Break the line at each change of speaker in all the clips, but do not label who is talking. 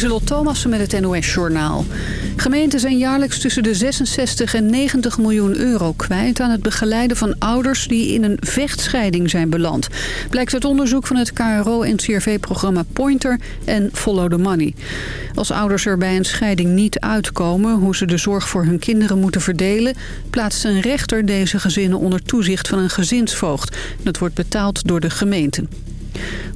Lieselot Thomassen met het NOS-journaal. Gemeenten zijn jaarlijks tussen de 66 en 90 miljoen euro kwijt... aan het begeleiden van ouders die in een vechtscheiding zijn beland. Blijkt uit onderzoek van het KRO-NCRV-programma Pointer en Follow the Money. Als ouders er bij een scheiding niet uitkomen... hoe ze de zorg voor hun kinderen moeten verdelen... plaatst een rechter deze gezinnen onder toezicht van een gezinsvoogd. Dat wordt betaald door de gemeente.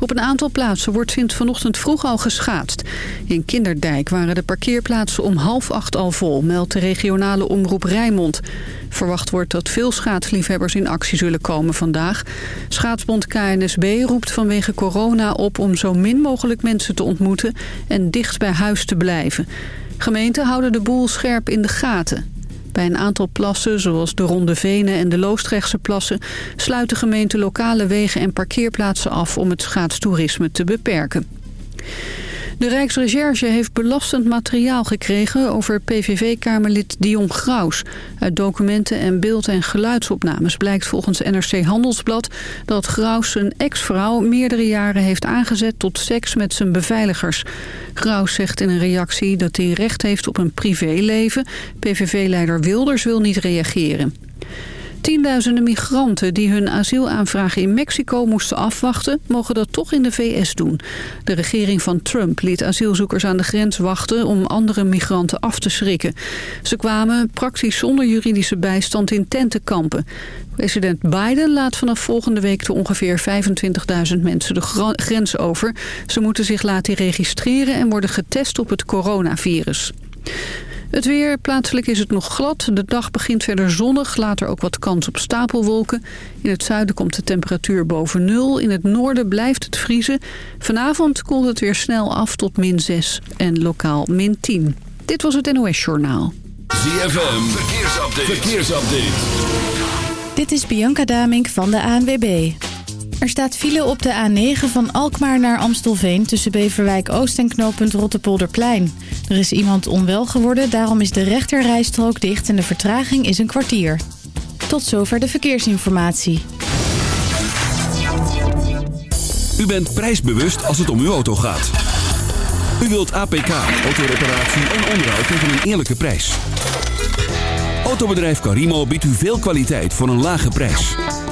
Op een aantal plaatsen wordt sinds vanochtend vroeg al geschaatst. In Kinderdijk waren de parkeerplaatsen om half acht al vol, meldt de regionale omroep Rijnmond. Verwacht wordt dat veel schaatsliefhebbers in actie zullen komen vandaag. Schaatsbond KNSB roept vanwege corona op om zo min mogelijk mensen te ontmoeten en dicht bij huis te blijven. Gemeenten houden de boel scherp in de gaten. Bij een aantal plassen, zoals de Ronde Venen en de Loostrechtse plassen... sluiten gemeenten lokale wegen en parkeerplaatsen af om het schaatstoerisme te beperken. De Rijksrecherche heeft belastend materiaal gekregen over PVV-kamerlid Dion Graus. Uit documenten en beeld- en geluidsopnames blijkt volgens NRC Handelsblad... dat Graus zijn ex-vrouw meerdere jaren heeft aangezet tot seks met zijn beveiligers. Graus zegt in een reactie dat hij recht heeft op een privéleven. PVV-leider Wilders wil niet reageren. Tienduizenden migranten die hun asielaanvragen in Mexico moesten afwachten... mogen dat toch in de VS doen. De regering van Trump liet asielzoekers aan de grens wachten... om andere migranten af te schrikken. Ze kwamen praktisch zonder juridische bijstand in tentenkampen. President Biden laat vanaf volgende week de ongeveer 25.000 mensen de grens over. Ze moeten zich laten registreren en worden getest op het coronavirus. Het weer, plaatselijk is het nog glad. De dag begint verder zonnig, later ook wat kans op stapelwolken. In het zuiden komt de temperatuur boven nul. In het noorden blijft het vriezen. Vanavond koelt het weer snel af tot min 6 en lokaal min 10. Dit was het NOS Journaal.
ZFM, verkeersupdate. verkeersupdate.
Dit is Bianca Damink van de ANWB. Er staat file op de A9 van Alkmaar naar Amstelveen... tussen Beverwijk Oost en knooppunt Rottepolderplein. Er is iemand onwel geworden, daarom is de rechterrijstrook dicht... en de vertraging is een kwartier. Tot zover de verkeersinformatie.
U bent prijsbewust als het om uw auto gaat. U wilt APK, autoreparatie en onderhoud tegen een eerlijke prijs. Autobedrijf Carimo biedt u veel kwaliteit voor een lage prijs.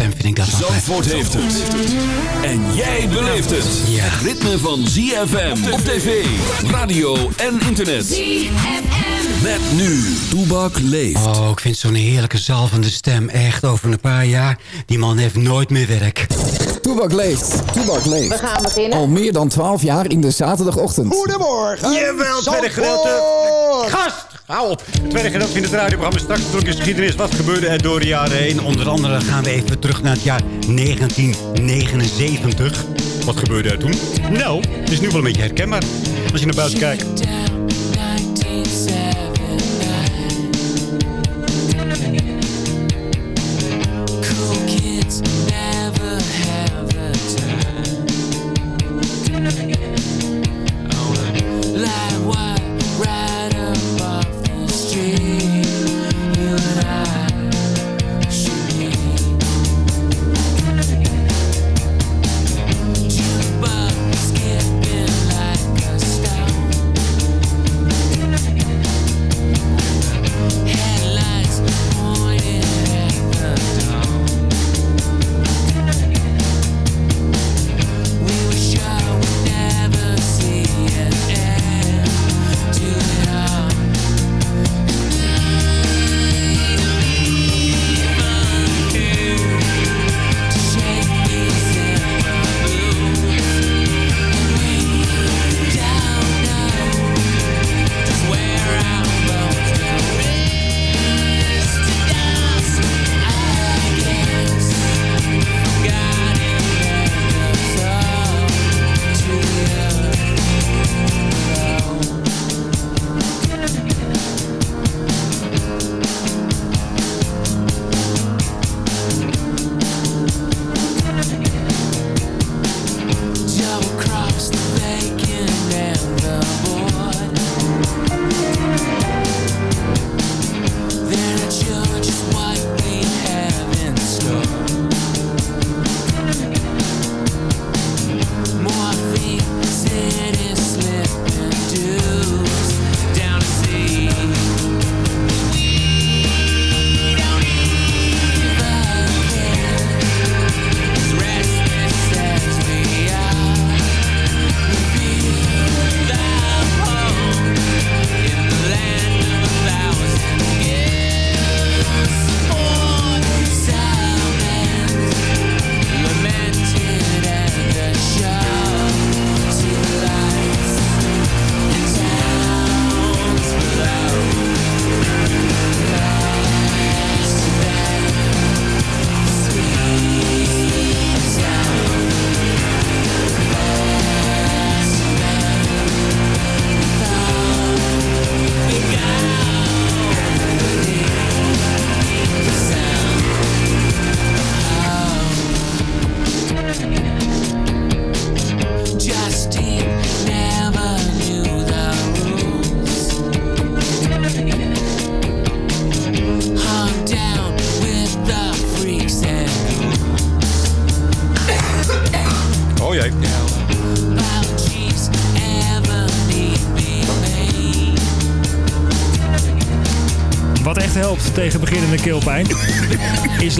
Stem vind ik dat.
Zandvoort heeft het. En jij beleeft het.
Ja.
Het ritme van ZFM op tv, radio en internet.
ZFM.
Met nu, Toebak leeft.
Oh, ik vind zo'n heerlijke zalvende stem. Echt, over een paar jaar. Die man heeft nooit meer werk.
Toebak leeft. Toebak leeft.
We gaan beginnen.
Al meer dan 12 jaar in de zaterdagochtend.
Goedemorgen.
Jawel, tweede gedeelte. Gast, hou op. Het tweede gedeelte in het radioprogramma Straks Druk geschiedenis. Wat gebeurde er door de jaren heen? Onder andere gaan we even terug naar het jaar 1979. Wat gebeurde er toen? Nou, het is nu wel een beetje herkenbaar. Als je naar buiten kijkt.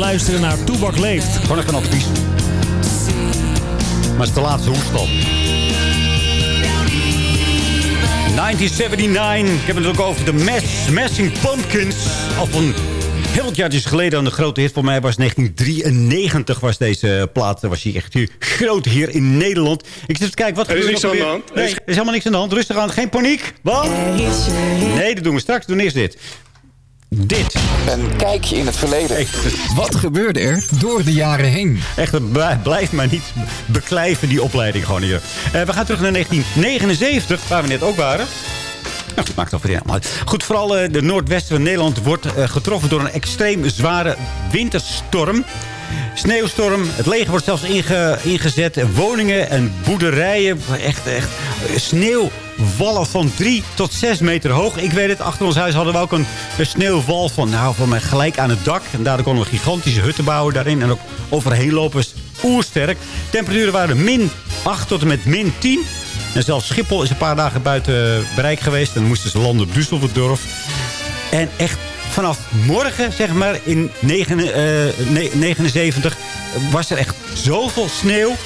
Luisteren naar Toebak Leeft.
Gewoon even een advies. Maar het is de laatste hoekstap. 1979. Ik heb het ook over de Mass, Massing Pumpkins. Al van heel wat jaartjes geleden. Een grote hit voor mij was 1993 was deze plaat. Was hier echt hier, groot hier in Nederland. Ik zit te kijken, wat
Er is
gebeurt
niks
er
aan de hand.
Nee, er is helemaal niks aan de hand. Rustig aan, geen paniek. Wat? Nee, dat doen we straks. We doen eerst dit. Dit.
Een kijkje in het verleden.
Echt,
Wat gebeurde er door de jaren heen?
Echt, het blij- blijft maar niet beklijven, die opleiding gewoon hier. Eh, we gaan terug naar 1979, waar we net ook waren. Nou, dat maakt toch weer helemaal uit. Goed, vooral eh, de noordwesten van Nederland wordt eh, getroffen door een extreem zware winterstorm. Sneeuwstorm. Het leger wordt zelfs inge- ingezet. Woningen en boerderijen. Echt, echt eh, sneeuwwallen van 3 tot 6 meter hoog. Ik weet het, achter ons huis hadden we ook een, sneeuwwal van, nou, van mij gelijk aan het dak. En daardoor konden we gigantische hutten bouwen daarin. En ook overheen lopen. is Oersterk. Temperaturen waren min 8 tot en met min 10. En zelfs Schiphol is een paar dagen buiten bereik geweest. En dan moesten ze landen op Düsseldorf. En echt vanaf morgen, zeg maar, in negen- eh, ne- 79... was er echt zoveel sneeuw...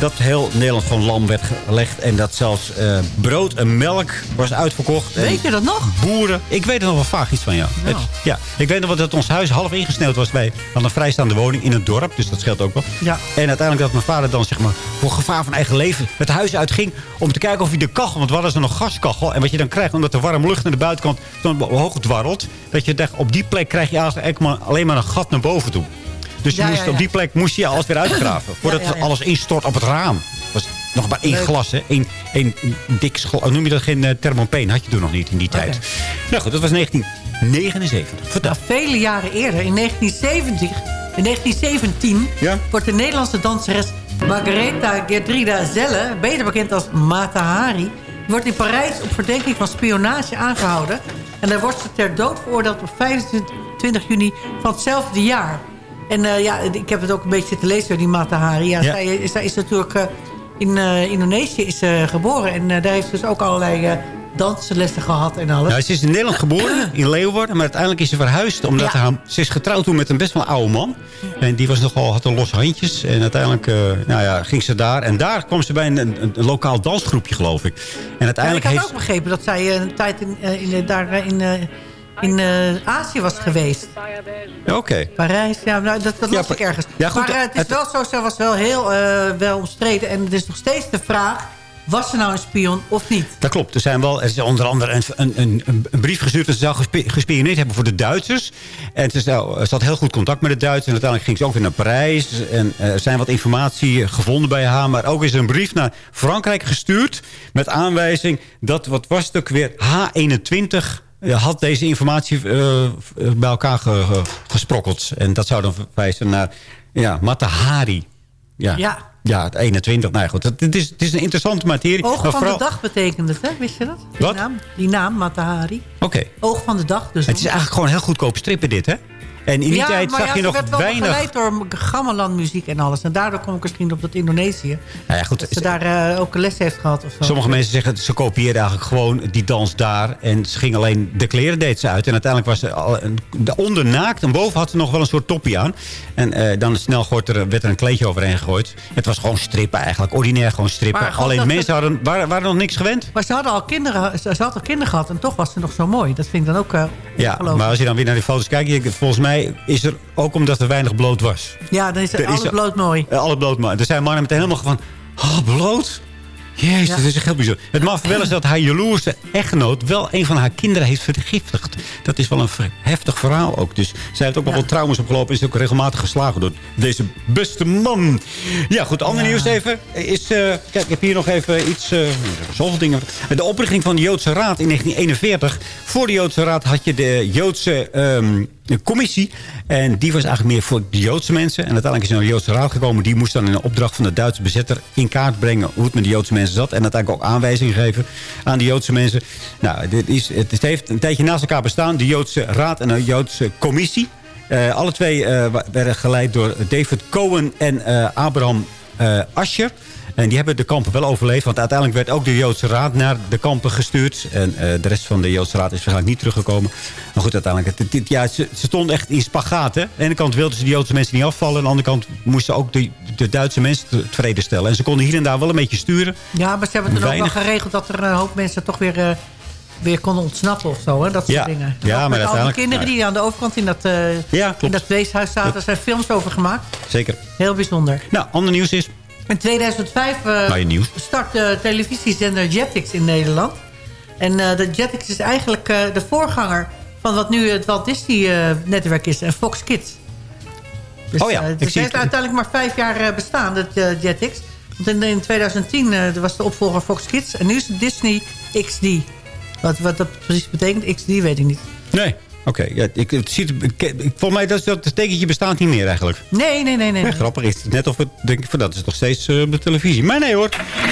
dat heel Nederland van lam werd gelegd. En dat zelfs eh, brood en melk was uitverkocht.
Weet je dat nog?
Boeren. Ik weet er nog wel vaag iets van, ja. Het- ja. Ik weet nog wel dat ons huis half ingesneeuwd was bij een vrijstaande woning in het dorp. Dus dat scheelt ook wel.
Ja.
En uiteindelijk dat mijn vader dan zeg maar voor gevaar van eigen leven het huis uitging. Om te kijken of hij de kachel, want we hadden ze nog gaskachel. En wat je dan krijgt, omdat de warme lucht naar de buitenkant dan omhoog dwarrelt. Dat je dacht, op die plek krijg je eigenlijk maar alleen maar een gat naar boven toe. Dus je moest, op die plek moest je alles weer uitgraven. Voordat alles instort op het raam. was nog maar één
Leuk.
glas, hè. Eén, één dik glas. Noem je dat geen uh, thermopeen? Had je toen nog niet in die tijd. Nou goed, dat was 1979. Vertel.
Nou, vele jaren eerder, in 1970, in 1917...
Ja?
wordt de Nederlandse danseres Margaretha Gertrida Zelle... beter bekend als Mata Hari... wordt in Parijs op verdenking van spionage aangehouden. En daar wordt ze ter dood veroordeeld op 25 juni van hetzelfde jaar. En eh, ja, ik heb het ook een beetje zitten lezen door die Mata Hari. Ja,
Ja.
Zij, zij is natuurlijk eh, in eh, Indonesië is, geboren. En daar heeft ze dus ook allerlei danslessen gehad en alles.
Nou, ze is in Nederland geboren, in Leeuwarden. Maar uiteindelijk is ze verhuisd. Omdat
Ja.
haar, ze is getrouwd toen met een best wel oude man. En die was nogal, had een los handjes. En uiteindelijk eh, nou ja, ging ze daar. En daar kwam ze bij een, een, een lokaal dansgroepje, geloof ik. En
Ja,
uiteindelijk
ik had
heeft...
ook begrepen dat zij een tijd in, in, daar in, in eh, Azië was geweest.
Oké.
Parijs, ja, nou, dat, dat
Ja,
las ik ergens.
ja, goed,
maar eh, het is
het-
wel zo, zij was wel heel eh, wel omstreden. En het is nog steeds de vraag, was ze nou een spion of niet?
Dat klopt. Er, zijn wel, er is onder andere een, een, een, een brief gestuurd... dat ze zou gespioneerd hebben voor de Duitsers. En ze, zou, ze had heel goed contact met de Duitsers. En uiteindelijk ging ze ook weer naar Parijs. En er zijn wat informatie gevonden bij haar. Maar ook is er een brief naar Frankrijk gestuurd... met aanwijzing dat, wat was het ook weer... H21 eh, had deze informatie eh, bij elkaar ge- ge- gesprokkeld. En dat zou dan verwijzen naar ja, Matahari. Ja.
Ja.
Ja, het 21. Nou ja, goed. Het, is, het is een interessante materie.
Oog van
vooral-
de dag betekent het, hè? Wist je dat? Die
Wat?
Naam, die naam, Matahari.
Oké.
Oog van de dag. Dus
Het is eigenlijk gewoon heel goedkoop strippen dit, hè? En in die
ja,
tijd zag
ja,
je nog
werd wel
weinig...
begeleid door gamelan muziek en alles. En daardoor kom ik misschien op dat Indonesië.
Nou ja, goed,
Dat ze daar eh, ook een les heeft gehad of zo.
Sommige mensen zeggen, ze kopieerden eigenlijk gewoon die dans daar. En ze ging alleen de kleren deed ze uit. En uiteindelijk was ze al een, onder naakt. En boven had ze nog wel een soort toppie aan. En eh, dan snel er, werd er een kleedje overheen gegooid. Het was gewoon strippen eigenlijk. Ordinair gewoon strippen.
Maar
alleen mensen
ze-
hadden, waren, waren nog niks gewend.
Maar ze, hadden al kinderen, ze, ze had al kinderen gehad en toch was ze nog zo mooi. Dat vind ik dan ook uh,
Ja, maar als je dan weer naar die foto's kijkt... volgens mij is er ook omdat er weinig bloot was.
Ja, dan is
Er
alles
is-
bloot mooi.
Eh, alle bloot maar. Er zijn mannen meteen helemaal van... Oh, bloot? Jezus,
Ja.
dat is echt heel bijzonder. Het mag wel eens dat haar jaloerse echtgenoot... wel een van haar kinderen heeft vergiftigd. Dat is wel een heftig verhaal ook. Dus zij heeft ook nog
Ja.
wel trauma's opgelopen... en is ook regelmatig geslagen door deze beste man. Ja, goed. Ander
Ja.
nieuws even. Is, eh, kijk, ik heb hier nog even iets... eh zoveel dingen. De oprichting van de Joodse Raad in 1941. Voor de Joodse Raad had je de Joodse... ehm, een commissie. En die was eigenlijk meer voor de Joodse mensen. En uiteindelijk is er een Joodse raad gekomen. Die moest dan in een opdracht van de Duitse bezetter in kaart brengen... hoe het met de Joodse mensen zat. En uiteindelijk ook aanwijzingen geven aan de Joodse mensen. Nou, dit is, het heeft een tijdje naast elkaar bestaan. De Joodse raad en de Joodse commissie. Eh, alle twee eh, werden geleid door David Cohen en eh, Abraham Ascher. En die hebben de kampen wel overleefd. Want uiteindelijk werd ook de Joodse Raad naar de kampen gestuurd. En eh, de rest van de Joodse Raad is waarschijnlijk niet teruggekomen. Maar goed, uiteindelijk... Het, het- ja, ze, ze stonden echt in spagaat. Hè? Aan de ene kant wilden ze de Joodse mensen niet afvallen. Aan de andere kant moesten ze ook de, de Duitse mensen tevreden stellen. En ze konden hier en daar wel een beetje sturen.
Ja, maar ze hebben ook
Weinig.
wel geregeld dat er een hoop mensen toch weer, eh, weer konden ontsnappen of zo. Hè? Dat soort
Ja.
dingen.
Ja,
Ook
maar
met al die kinderen die aan de overkant in dat, eh,
Ja,
in dat weeshuis zaten. Zijn films over gemaakt.
Zeker.
Heel bijzonder.
Nou, ander nieuws is...
In 2005 eh,
Nou, je nieuws.
start de televisiezender Jetix in Nederland. En eh, de Jetix is eigenlijk eh, de voorganger van wat nu het Walt Disney-netwerk is. En Fox Kids. Dus,
Oh ja,
eh,
ik
het
zie
heeft
het.
uiteindelijk maar vijf jaar eh, bestaan, dat eh, Jetix. Want in, in 2010 eh, was de opvolger Fox Kids. En nu is het Disney XD. Wat, wat dat precies betekent, XD, weet ik niet.
Nee. Oké, ja, ik, het ziet, ik, volgens mij dat, dat tekentje bestaat niet meer eigenlijk.
Nee, nee, nee, nee.
Grappig is het net of het, denk ik, van dat is nog steeds eh, op de televisie. Maar nee hoor.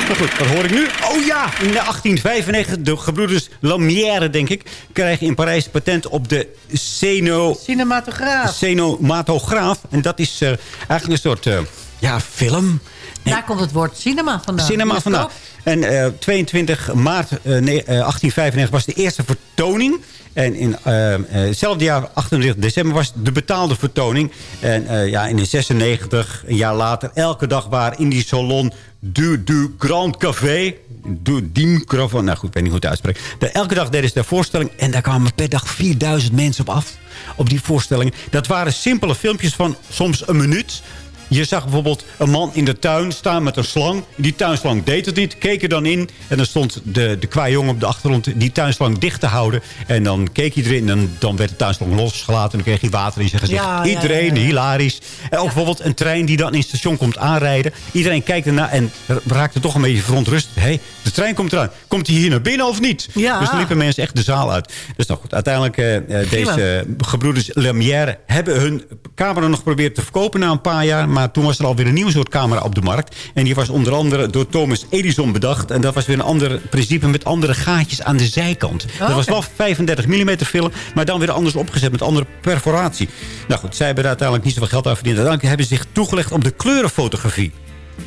Maar goed, wat hoor ik nu? Oh ja, in 1895, de gebroeders Lamière, denk ik, krijgen in Parijs patent op de Seno,
Cinematograaf.
Cinematograaf. En dat is eh, eigenlijk een soort eh, ja, film.
Daar komt het woord cinema vandaan.
Cinema vandaag. En eh, 22 maart eh, nee, eh, 1895 was de eerste vertoning. En in eh, eh, hetzelfde jaar, 28 december, was de betaalde vertoning. En eh, ja, in de 96, een jaar later, elke dag waren in die salon du, du Grand Café. Du Cravon. Nou goed, ik weet niet hoe het uitspreekt. Elke dag deden ze de voorstelling. En daar kwamen per dag 4000 mensen op af. Op die voorstelling. Dat waren simpele filmpjes van soms een minuut. Je zag bijvoorbeeld een man in de tuin staan met een slang. Die tuinslang deed het niet, keek er dan in. En dan stond de, de kwajongen op de achtergrond die tuinslang dicht te houden. En dan keek hij erin en dan werd de tuinslang losgelaten. En dan kreeg hij water in zijn gezicht.
Ja,
Iedereen,
ja, ja.
hilarisch. En ook bijvoorbeeld een trein die dan in het station komt aanrijden. Iedereen kijkt ernaar en raakte toch een beetje verontrust. Hé, hey, de trein komt eraan. Komt hij hier naar binnen of niet? Dus dan liepen mensen echt de zaal uit. Dus nou goed, uiteindelijk eh, eh, deze gebroeders Lemière hebben hun camera nog geprobeerd te verkopen na een paar jaar. Maar toen was er alweer een nieuw soort camera op de markt. En die was onder andere door Thomas Edison bedacht. En dat was weer een ander principe met andere gaatjes aan de zijkant. dat was
oké.
wel 35 mm film, maar dan weer anders opgezet met andere perforatie. Nou goed, zij hebben er uiteindelijk niet zoveel geld aan verdiend. Uiteindelijk hebben ze zich toegelegd op de kleurenfotografie.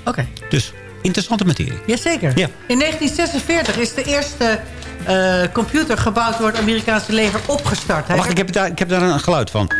Oké.
Dus interessante materie.
Jazeker.
Ja.
In 1946 is de eerste eh, computer gebouwd door het Amerikaanse leger opgestart.
Wacht, ik heb, daar, ik heb daar een geluid van.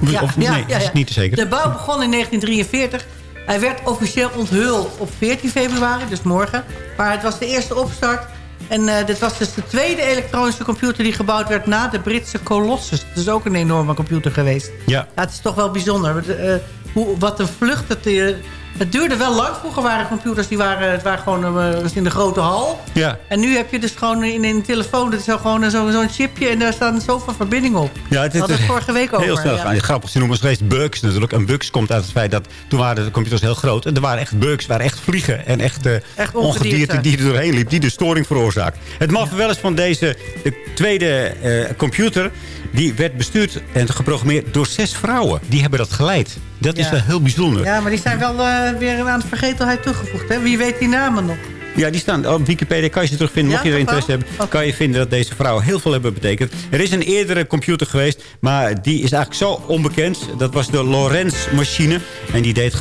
Ja,
of,
ja,
nee,
ja,
is
ja.
niet zeker.
De bouw begon in 1943. Hij werd officieel onthuld op 14 februari, dus morgen. Maar het was de eerste opstart. En eh, dit was dus de tweede elektronische computer die gebouwd werd na de Britse Colossus. Het is ook een enorme computer geweest.
Ja.
het is toch wel bijzonder. Eh, hoe, wat een vlucht. Het, eh, het duurde wel lang. Vroeger waren computers die waren, het waren gewoon eh, was in de grote hal.
Ja.
En nu heb je dus gewoon in een telefoon... dat is zo gewoon zo- zo'n chipje en daar staan zoveel verbindingen op.
Ja, het
het vorige week over.
Heel snel
ja.
Grappig, ze noemen het steeds bugs natuurlijk. En bugs komt uit het feit dat toen waren de computers heel groot. En er waren echt bugs, waren echt vliegen. En echt, eh,
Echt
ongedierte die er doorheen liep. Die de storing veroorzaakt. Het maffe wel eens van deze de tweede eh, computer. Die werd bestuurd en geprogrammeerd door zes vrouwen. Die hebben dat geleid. Dat is wel heel bijzonder.
Ja, maar die zijn wel eh, weer aan de vergetelheid toegevoegd. Hè? Wie weet die namen nog?
Ja, die staan op Wikipedia. Kan je ze terugvinden. Mocht je er interesse hebben, kan je vinden dat deze vrouwen heel veel hebben betekend. Er is een eerdere computer geweest, maar die is eigenlijk zo onbekend. Dat was de Lorenz-machine. En die deed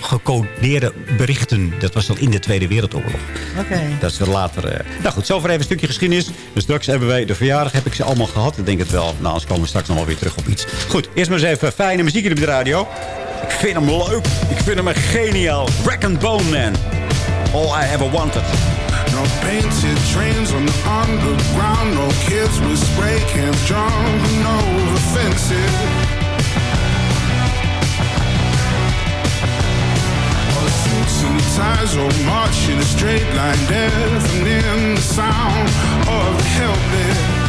gecodeerde berichten. Dat was al in de Tweede Wereldoorlog.
Oké.
Dat is er later... eh, Nou goed, zover even een stukje geschiedenis. Dus straks hebben wij de verjaardag. Heb ik ze allemaal gehad? Ik denk het wel. Nou, anders komen we straks nog wel weer terug op iets. Goed, eerst maar eens even fijne muziek hier op de radio. Ik vind hem leuk. Ik vind hem geniaal. Rack and Bone Man. All I ever wanted.
No painted trains on the underground. No kids with spray cans jumping over fences. All suits and ties all march in a straight line, deafening the sound of the helpless.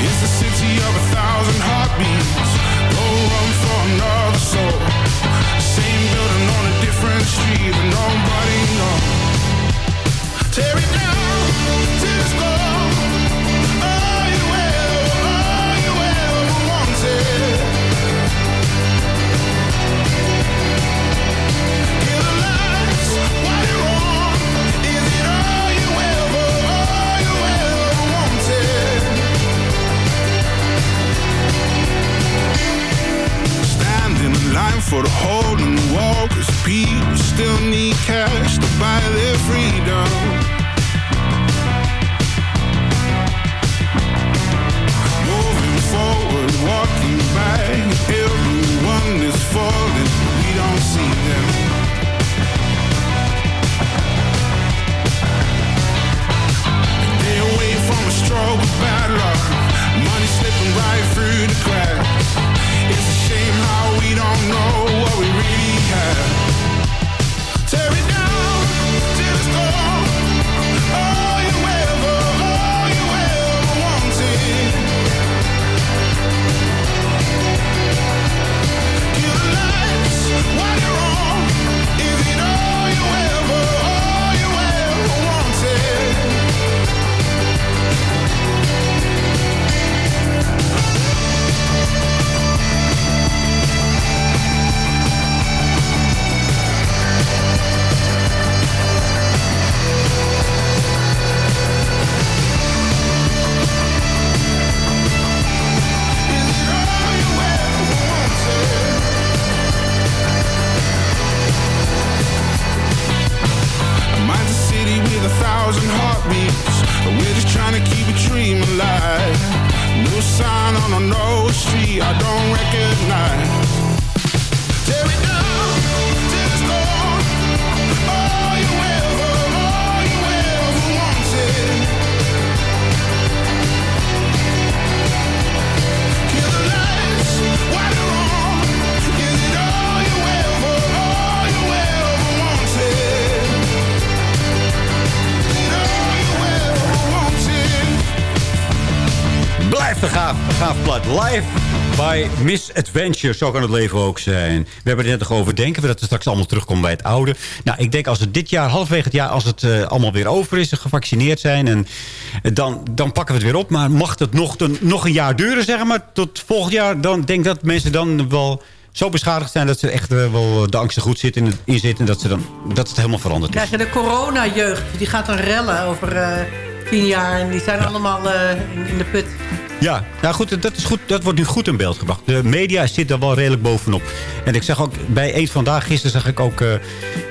It's the city of a thousand heartbeats. Tear it down
Een gaaf, gaaf plat. Live by Misadventure. Zo kan het leven ook zijn. We hebben het net nog over. Denken we dat het straks allemaal terugkomt bij het oude? Nou, ik denk als het dit jaar, halverwege het jaar... als het eh, allemaal weer over is en gevaccineerd zijn... En, eh, dan, dan pakken we het weer op. Maar mocht het nog, een- nog een jaar duren, zeg maar... tot volgend jaar, dan denk ik dat mensen dan wel... Zo beschadigd zijn dat ze echt eh, wel de angst er goed zit in, in zitten. En dat, ze dan, dat het helemaal veranderd is.
Krijg je de corona-jeugd. Die gaat dan rellen over tien jaar. En die zijn allemaal in, in de put.
Ja, nou goed, dat, is goed, dat wordt nu goed in beeld gebracht. De media zit er wel redelijk bovenop. En ik zag ook bij Eet Vandaag, gisteren zag ik ook eh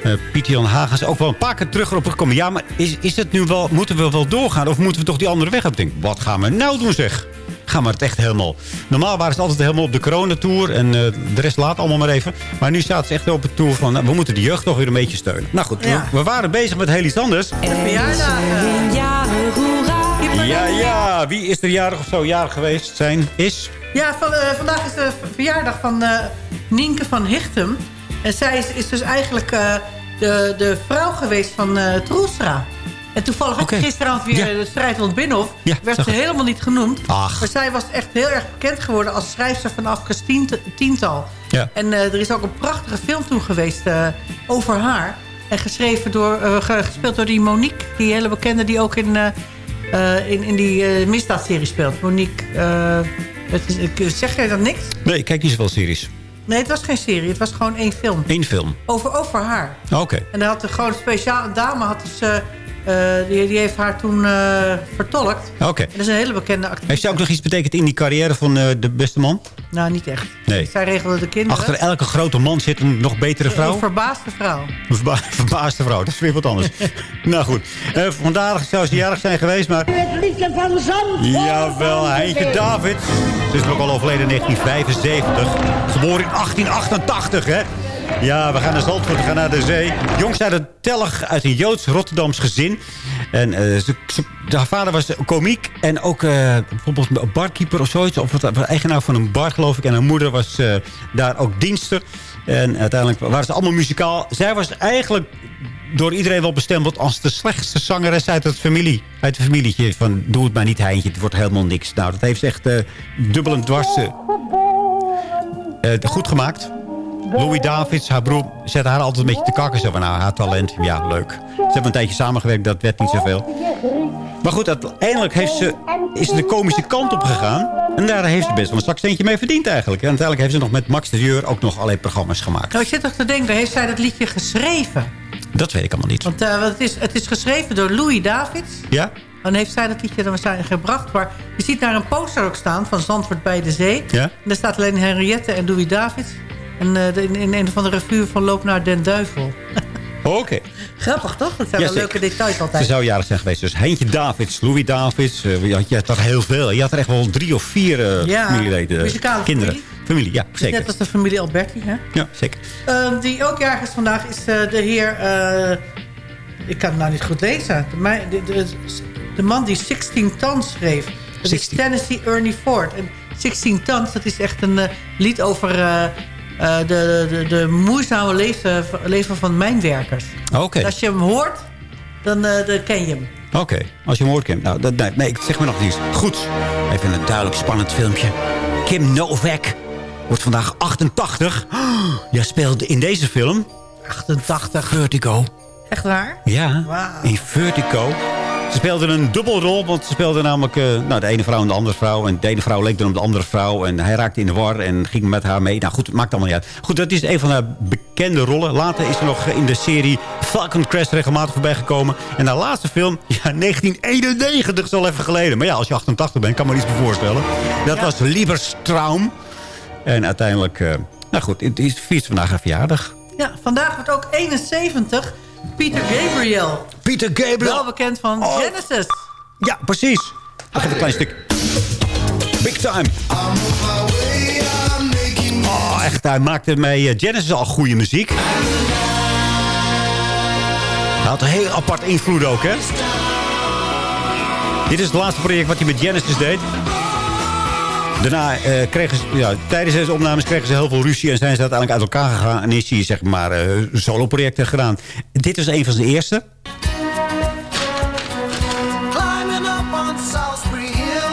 eh, Pieter Jan Hagens ook wel een paar keer terug erop gekomen. Ja, maar is, is het nu wel, moeten we wel doorgaan? Of moeten we toch die andere weg op? Denk, wat gaan we nou doen zeg? Gaan we het echt helemaal... Normaal waren ze altijd helemaal op de coronatour. En eh, de rest laat allemaal maar even. Maar nu staat ze echt op de tour van... nou, we moeten de jeugd toch weer een beetje steunen. Nou goed,
Ja.
we, we waren bezig met heel iets anders.
De verjaardagen.
Ja, ja. Wie is er jarig of zo jarig geweest zijn? Is...
Ja, van, eh, vandaag is de verjaardag van eh, Nienke van Hichtem. En zij is, is dus eigenlijk de, de vrouw geweest van Troelstra. En toevallig had
Oké.
ik gisteravond weer
Ja.
de strijd rond Binnenhof.
Ja,
werd ze helemaal niet genoemd.
Ach.
Maar zij was echt heel erg bekend geworden als schrijfster vanaf gestient- tiental.
Ja.
En eh, er is ook een prachtige film toen geweest eh, over haar. En geschreven door, eh, ge- gespeeld door die Monique. Die hele bekende die ook in, in, in die misdaadserie speelt. Monique, het is, zeg jij dat niks?
Nee, ik kijk niet zoveel series.
Nee, het was geen serie. Het was gewoon één film.
Eén film.
Over, over haar.
Oké.
En daar had er gewoon een speciale dame. Had dus, die, die heeft haar toen eh, vertolkt.
Oké.
Dat is een hele bekende actrice.
Heeft zij ook nog iets betekend in die carrière van eh, de beste man?
Nou, niet echt.
Nee.
Zij regelde de kinderen.
Achter elke grote man zit een nog betere vrouw.
Een verbaasde vrouw.
Een verba verbaasde vrouw, dat is weer wat anders. nou goed, Eh, vandaag zou ze jarig zijn geweest, maar...
Het liedje van Zandvoort.
Jawel, Heintje David. Ze is ook al overleden in 1975. Geboren in 1888, hè? Ja, we gaan naar Zandvoort, we gaan naar de zee. Jong uit een tellig uit een Joods-Rotterdams gezin. En eh, haar vader was komiek en ook eh, bijvoorbeeld een barkeeper of zoiets. Of wat, eigenaar van een bar, geloof ik. En haar moeder was eh, daar ook dienster. En uiteindelijk waren ze allemaal muzikaal. Zij was eigenlijk door iedereen wel bestempeld als de slechtste zangeres uit het familie. Uit het familietje van doe het maar niet Heintje, het wordt helemaal niks. Nou, dat heeft echt eh, dubbel en dwars eh, eh, goed gemaakt. Louis Davids, haar broer, zette haar altijd een beetje te kakken. Zo van, nou, haar talent, ja, leuk. Ze hebben een tijdje samengewerkt, dat werd niet zoveel. Maar goed, uiteindelijk heeft ze, is ze de komische kant op gegaan. En daar heeft ze best wel een zakcentje mee verdiend eigenlijk. En uiteindelijk heeft ze nog met Max de Jeur ook nog allerlei programma's gemaakt.
Nou, ik zit toch te denken, heeft zij dat liedje geschreven?
Dat weet ik allemaal niet.
Want, eh, want het, is, het is geschreven door Louis Davids.
Ja?
Dan heeft zij dat liedje dan waarschijnlijk gebracht. Maar je ziet daar een poster ook staan van Zandvoort bij de Zee.
Ja?
En daar staat alleen Henriette en Louis Davids. En eh, in, in een van de revue van Loop naar Den Duivel.
Oké.
Grappig, toch? Dat zijn wel leuke details
Ze
altijd.
zou jarig zijn geweest. Dus Heintje Davids, Louis Davids. eh, je, had, er heel veel. Je had er echt wel drie of vier eh,
Ja,
familieleden.
muzikale
kinderen.
familie.
Familie, ja, zeker.
Net als de familie Alberti, hè?
Ja, zeker.
Ehm, die ook jarig is vandaag is de heer... ik kan het nou niet goed lezen. De, de, de, de man die 16 Tons schreef. Dat
16.
is Tennessee Ernie Ford. En 16 Tons, dat is echt een lied over... eh, de, de, de moeizame leven, leven van mijnwerkers.
Oké.
Als je hem hoort, dan, eh, dan ken je hem.
Oké, als je hem hoort, Kim. Nou, dat, nee, nee, zeg me nog niets. Goed, even een duidelijk spannend filmpje. Kim Novak wordt vandaag 88. Oh, jij speelde in deze film
88.
Vertigo.
Echt waar?
Ja, in Vertigo. Ze speelden een dubbelrol, want ze speelden namelijk eh, nou, de ene vrouw en de andere vrouw. En de ene vrouw leek dan op de andere vrouw. En hij raakte in de war en ging met haar mee. Nou goed, het maakt allemaal niet uit. Goed, dat is een van haar bekende rollen. Later is ze nog in de serie Falcon Crest regelmatig voorbij gekomen. En haar laatste film, ja, 1991 is al even geleden. Maar ja, als je 88 bent, kan me iets meer voorstellen. Dat was Lieberstraum. En uiteindelijk, eh, nou goed, het is viert vandaag haar verjaardag.
Ja, vandaag wordt ook 71 Peter Gabriel.
Peter Gabriel.
Wel bekend van
Oh.
Genesis.
Ja, precies. Even een klein stuk. Big time. Oh, echt, hij maakte bij eh, Genesis al goede muziek. Hij had een heel apart invloed ook, hè? Dit is het laatste project wat hij met Genesis deed. Daarna eh, kregen ze, ja, tijdens deze opnames kregen ze heel veel ruzie... en zijn ze uiteindelijk uit elkaar gegaan... en is hij, zeg maar, eh, solo-projecten gedaan. Dit was een van zijn eerste.
Climbing up on Salisbury Hill,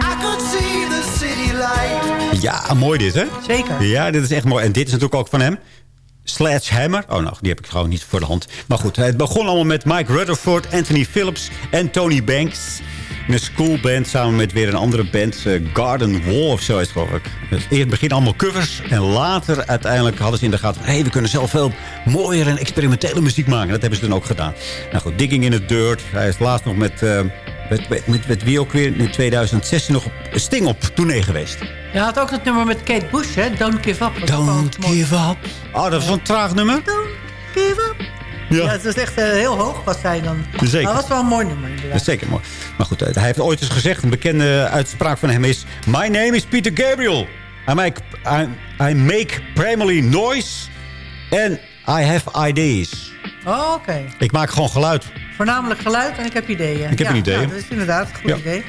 I could see the city light.
Ja, mooi dit, hè?
Zeker.
Ja, dit is echt mooi. En dit is natuurlijk ook van hem. Sledgehammer. Oh, nou, die heb ik gewoon niet voor de hand. Maar goed, het begon allemaal met Mike Rutherford, Anthony Phillips en Tony Banks. In een schoolband samen met weer een andere band. eh, Garden Wall of zo is het geloof ik. Dus eerst begin allemaal covers. En later uiteindelijk hadden ze in de gaten... hé, hey, we kunnen zelf veel mooier en experimentele muziek maken. Dat hebben ze dan ook gedaan. Nou goed, Digging in the Dirt. Hij is laatst nog met... eh, met, met, met, met wie ook weer in 2016 nog op Sting op tournee geweest.
Je had ook dat nummer met Kate Bush, hè? Don't Give Up. Mooi.
give up. Oh, dat is zo'n traag nummer.
Ja, het is echt eh, heel hoog was hij dan.
Zeker.
Maar het was wel een mooi nummer,
Dat
inderdaad.
zeker mooi. Maar goed, eh, hij heeft ooit eens gezegd... een bekende uitspraak van hem is... My name is Peter Gabriel. I make, I, I make primarily noise... and I have ideas.
Oh, oké.
Ik maak gewoon geluid.
Voornamelijk geluid en ik heb ideeën.
Ik heb
ja,
een idee.
ja, dat is inderdaad een goed
Ja.
idee.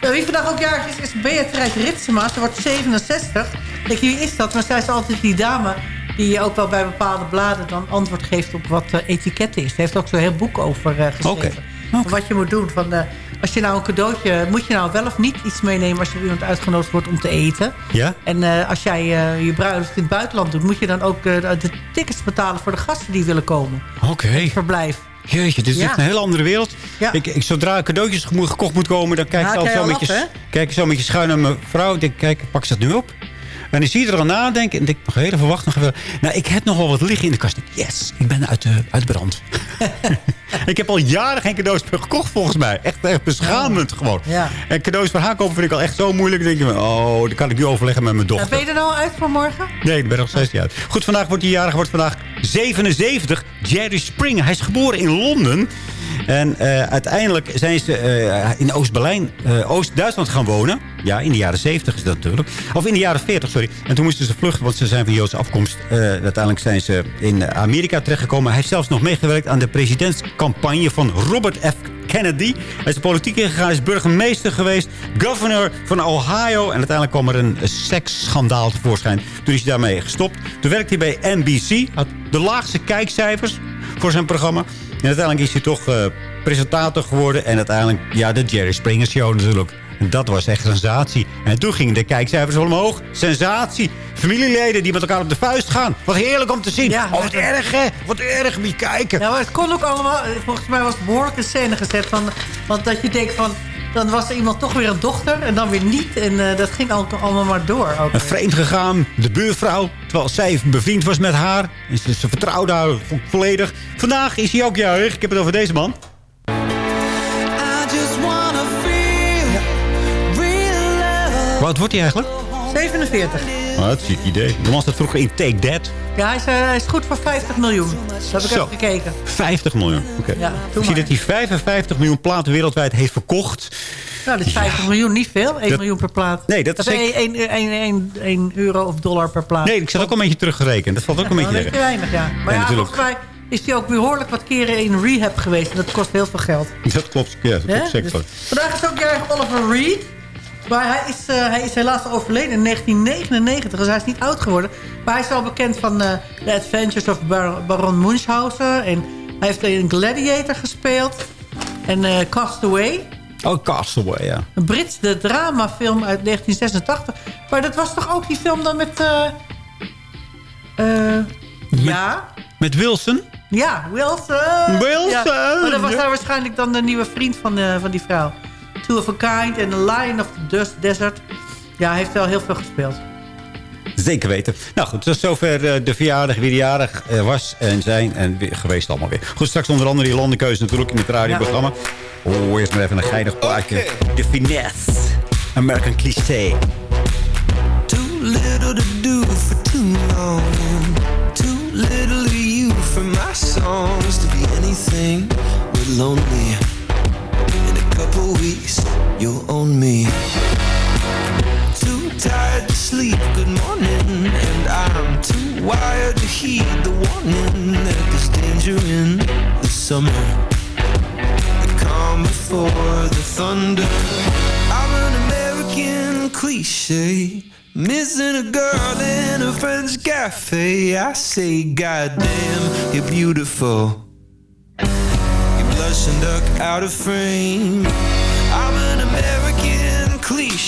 Eh, wie vandaag ook jarig is, is Beatrice Ritsema. Ze wordt 67. Denk je, wie is dat? Maar zij is altijd die dame die ook wel bij bepaalde bladen dan antwoord geeft op wat eh, etiketten is. Ze heeft ook zo'n heel boek over eh, geschreven.
Oké.
Van Wat je moet doen. Van, eh, als je nou een cadeautje... Moet je nou wel of niet iets meenemen als je iemand uitgenodigd wordt om te eten?
Ja?
En als jij je bruiloft in het buitenland doet... moet je dan ook de tickets betalen voor de gasten die willen komen.
Oké.
Verblijf.
Jeetje, dit is
Ja.
echt een hele andere wereld.
Ja.
Ik, ik, zodra cadeautjes gekocht moet komen... dan kijk ik
Haak
al
jij
zo met je, kijk ik zo met je schuin naar mijn vrouw. Ik denk, kijk, pak ze dat nu op? En dan zie je er al nadenken. En denk ik, nog heel even wachten. Nog even. Nou, ik heb nog wel wat liggen in de kast. Yes, ik ben uit de, uit brand. ik heb al jaren geen cadeaus meer gekocht, volgens mij. Echt, echt beschamend gewoon.
Ja.
En cadeaus voor haar kopen vind ik al echt zo moeilijk. Dan denk je, oh, dat kan ik nu overleggen met mijn
Ja,
dochter.
ben je er nou al uit voor morgen?
Nee, ik ben nog steeds niet uit. Goed, vandaag wordt hij jarig, wordt vandaag 77. Jerry Springer. Hij is geboren in Londen. En eh, uiteindelijk zijn ze eh, in Oost-Berlijn, eh, Oost-Duitsland gaan wonen. Ja, in de jaren 70 is dat natuurlijk. Of in de jaren 40, sorry. En toen moesten ze vluchten, want ze zijn van Joodse afkomst. Uiteindelijk zijn ze in Amerika terechtgekomen. Hij heeft zelfs nog meegewerkt aan de presidentscampagne van Robert F. Kennedy. Hij is politiek ingegaan, is burgemeester geweest. Governor van Ohio. En uiteindelijk kwam er een seksschandaal tevoorschijn. Toen is hij daarmee gestopt. Toen werkte hij bij NBC. Had de laagste kijkcijfers voor zijn programma. En uiteindelijk is hij toch eh, presentator geworden. En uiteindelijk, ja, de Jerry Springer Show natuurlijk. En dat was echt sensatie. En toen gingen de kijkcijfers omhoog. Sensatie. Familieleden die met elkaar op de vuist gaan. Wat heerlijk om te zien.
Ja,
oh, wat erg, hè? Wat erg, je kijken.
Ja, maar het kon ook allemaal... Volgens mij was het behoorlijk in scène gezet. Van, want dat je denkt van... Dan was er iemand toch weer een dochter en dan weer niet. En eh, dat ging al- allemaal maar door. Ook.
En vreemd gegaan, de buurvrouw. Terwijl zij bevriend was met haar. En ze, ze vertrouwde haar vo- volledig. Vandaag is hij ook jarig. Ik heb het over deze man. Wat wordt hij eigenlijk?
47.
Oh, dat is een idee. Dan was dat vroeger in Take That.
Ja, hij is, eh, hij is goed voor 50 miljoen. Dat heb ik
Zo.
even gekeken.
50 miljoen. Oké.
Ja,
Ik zie dat hij 55 miljoen platen wereldwijd heeft verkocht.
Nou, dat is 50 miljoen, niet veel. 1
Dat-
miljoen per plaat.
Nee, dat is
Of
zeker-
1 euro of dollar per plaat.
Nee, ik zat ook al een beetje teruggerekend. Dat valt ook een beetje
dat is weinig, ja. Maar
Ja, natuurlijk.
volgens mij is hij ook behoorlijk wat keren in rehab geweest. En dat kost heel veel geld.
Dat klopt. Ja, dat klopt.
Dus vandaag is ook jarig Oliver Reed. Maar hij is, eh, hij is helaas overleden in 1999. Dus hij is niet oud geworden. Maar hij is wel bekend van eh, The Adventures of Bar- Baron Munchausen. En hij heeft in Gladiator gespeeld. En eh Castaway.
Oh, Castaway, ja.
Een Britse dramafilm uit 1986. Maar dat was toch ook die film dan met... ja...
Met Wilson?
Ja, Wilson.
Wilson,
Ja, maar dat was daar waarschijnlijk dan de nieuwe vriend van, van die vrouw. Two of a Kind en The Lion of the Dust Desert. Ja, hij heeft wel heel veel gespeeld.
Zeker weten. Nou goed, tot zover eh, de verjaardag, wie de jarig eh, was en zijn en geweest allemaal weer. Goed, straks onder andere die landenkeuze natuurlijk in het radioprogramma. Oh, eerst maar even een geinig plaatje. De finesse. American cliché.
Too little to do for too long. Too little of you for my songs to be anything but lonely. In a couple weeks, you'll own me. Too tired to sleep, good morning. And I'm too wired to heed the warning that there's danger in the summer. The calm before the thunder. I'm an American cliche. Missing a girl in a French cafe. I say, goddamn, you're beautiful. You blush and duck out of frame.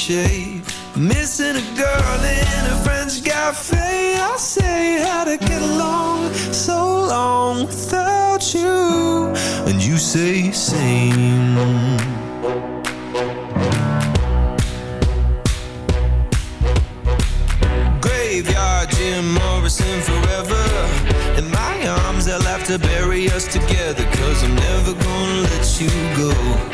Cliche. Missing a girl in a French cafe. I say, how to get along so long without you. And you say, same. Graveyard Jim Morrison forever. In my arms, they'll have to bury us together. Cause I'm never gonna let you go.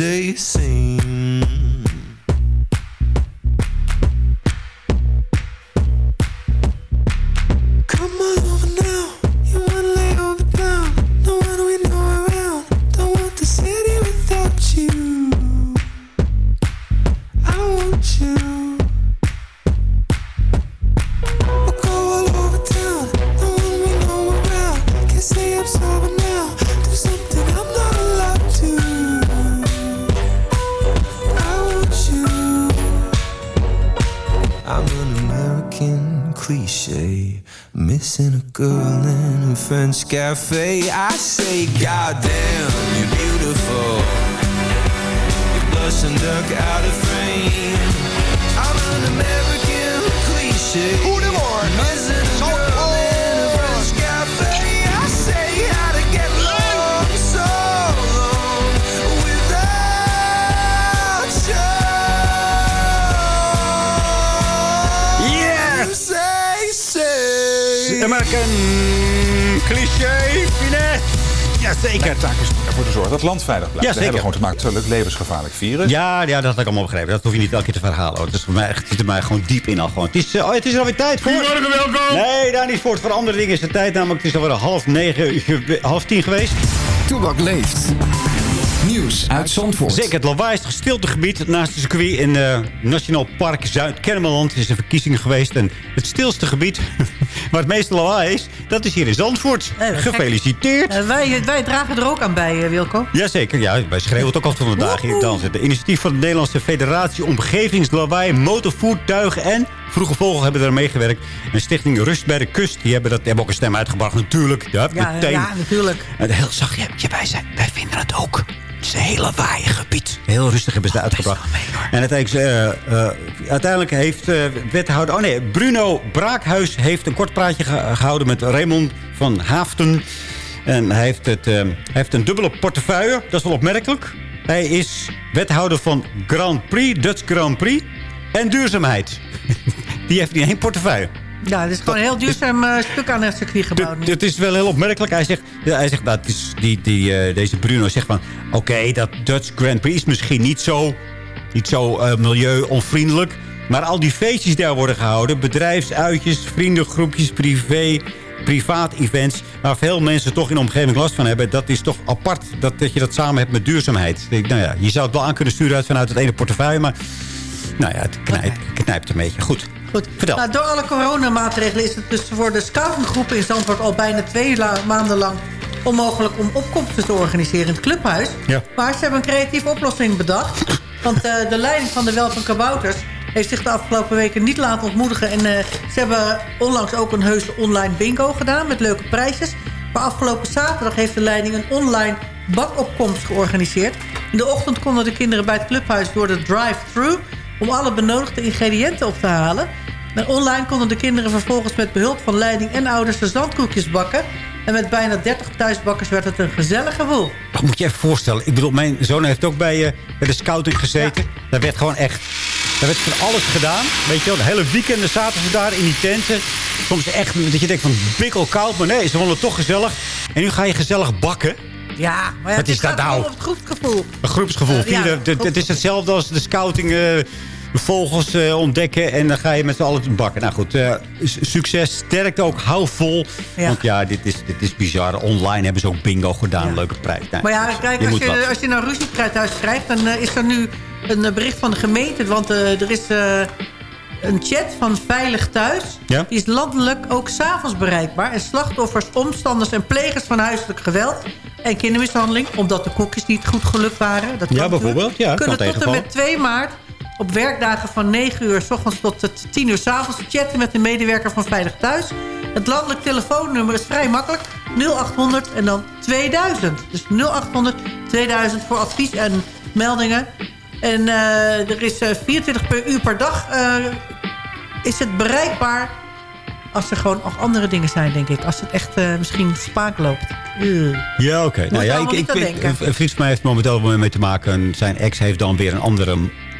say, cafe. I say, goddamn, you're beautiful. You blush and duck out of frame. I'm an American cliche. Goedemorgen. Missing a girl in a French cafe. I say, how to get along so long without you.
Yes!
Say, say.
American cliché, finesse. Jazeker.
Mijn taak is ervoor te zorgen dat het land veilig blijft.
Ja,
We
zeker.
hebben gewoon te maken met levensgevaarlijk virus.
Ja, ja, dat had ik allemaal begrepen. Dat hoef je niet elke keer te verhalen. hoor. Het is voor mij echt, zit er mij gewoon diep in al. Gewoon. Het, is, eh, oh, het is er alweer tijd voor.
Goedemorgen, welkom.
Nee, daar niet voor. Voor andere dingen is het tijd. Namelijk, het is alweer half negen, ge- half tien geweest.
Toebak leeft. Nieuws uit Zandvoort.
Zeker, het lawaaiigste stiltegebied naast het circuit in eh, Nationaal Park Zuid-Kennemerland is een verkiezing geweest. En het stilste gebied Maar het meeste lawaai is, dat is hier in Zandvoort. Gefeliciteerd.
Eh, wij, wij dragen er ook aan bij, eh, Wilco.
Jazeker, ja, wij schreeuwen het ook altijd vandaag hier dansen. De initiatief van de Nederlandse Federatie Omgevingslawaai, Motorvoertuigen en Vroege Vogel hebben daar meegewerkt. En Stichting Rust bij de Kust, die hebben, dat, die hebben ook een stem uitgebracht natuurlijk. Ja,
Ja,
meteen.
ja, natuurlijk.
En heel zachtje, wij, zijn, wij vinden het ook. Het is een hele waaie gebied. Heel rustig hebben ze het uitgebracht. En uiteindelijk, eh, uiteindelijk heeft eh, wethouder... Oh nee, Bruno Braakhuis heeft een kort praatje ge- gehouden met Raymond van Haften. En hij heeft, het, hij heeft een dubbele portefeuille. Dat is wel opmerkelijk. Hij is wethouder van Grand Prix, Dutch Grand Prix en duurzaamheid. Die heeft niet één portefeuille.
Ja, het is gewoon een heel duurzaam eh, stuk aan het circuit gebouwd.
Het is wel heel opmerkelijk. Hij zegt, hij zegt dat is die, die, eh, deze Bruno zegt van... Oké, dat Dutch Grand Prix is misschien niet zo, niet zo eh, milieu-onvriendelijk. Maar al die feestjes die daar worden gehouden... bedrijfsuitjes, vriendengroepjes, privé, privaat-events... waar veel mensen toch in de omgeving last van hebben... dat is toch apart dat, dat je dat samen hebt met duurzaamheid. Ik denk, nou ja, je zou het wel aan kunnen sturen uit, vanuit het ene portefeuille... maar nou ja, het knijpt, een beetje. Goed,
Goed.
vertel.
Nou, door alle coronamaatregelen is het dus voor de scoutinggroepen in Zandvoort al bijna twee la- maanden lang onmogelijk om opkomsten te organiseren in het clubhuis.
Ja.
Maar ze hebben een creatieve oplossing bedacht. Want eh, de leiding van de Wel van Kabouters heeft zich de afgelopen weken niet laten ontmoedigen. En eh, ze hebben onlangs ook een heuse online bingo gedaan met leuke prijsjes. Maar afgelopen zaterdag heeft de leiding een online bakopkomst georganiseerd. In de ochtend konden de kinderen bij het clubhuis door de drive-thru... om alle benodigde ingrediënten op te halen. En online konden de kinderen vervolgens met behulp van leiding en ouders de zandkoekjes bakken. En met bijna 30 thuisbakkers werd het een gezellige woel.
Dat moet je even voorstellen. Ik bedoel, mijn zoon heeft ook bij, eh, bij de scouting gezeten. Daar werd gewoon echt... Daar werd van alles gedaan. Weet je wel, de hele weekenden zaten ze daar in die tenten. Soms echt dat je denkt van bikkel koud. Maar nee, ze vonden het toch gezellig. En nu ga je gezellig bakken.
Ja, maar ja,
Wat is dat nou?
op het groepsgevoel.
Een groepsgevoel.
Ja,
Vierde, het- het is hetzelfde als de scouting... eh, vogels eh, ontdekken en dan ga je met z'n allen bakken. Nou goed, eh, succes. Sterkte ook. Hou vol.
Ja.
Want ja, dit is, dit is bizar. Online hebben ze ook bingo gedaan. Leuke prijs. Nou,
Maar ja, kijk,
je
als je, als je nou ruzie thuis krijgt... dan eh, is er nu een bericht van de gemeente. Want er is een chat van Veilig Thuis.
Ja?
Die is landelijk ook s'avonds bereikbaar. En slachtoffers, omstanders en plegers van huiselijk geweld... en kindermishandeling, omdat de koekjes niet goed gelukt waren... Dat
Ja, bijvoorbeeld. Ja,
kunnen tot en met 2 maart... op werkdagen van 9 uur s ochtends tot eh, 10 uur s avonds... chatten met de medewerker van Veilig Thuis. Het landelijk telefoonnummer is vrij makkelijk. 0800 en dan 2000. Dus 0800 2000 voor advies en meldingen. En eh, er is eh, 24 per uur per dag eh, is het bereikbaar... als er gewoon nog andere dingen zijn, denk ik. Als het echt eh, misschien spaak loopt.
Ja, oké.
Moet
Nou ja, ik, ik, ik-
denken.
een vriend van mij heeft momenteel mee te maken. En Zijn ex heeft dan weer een andere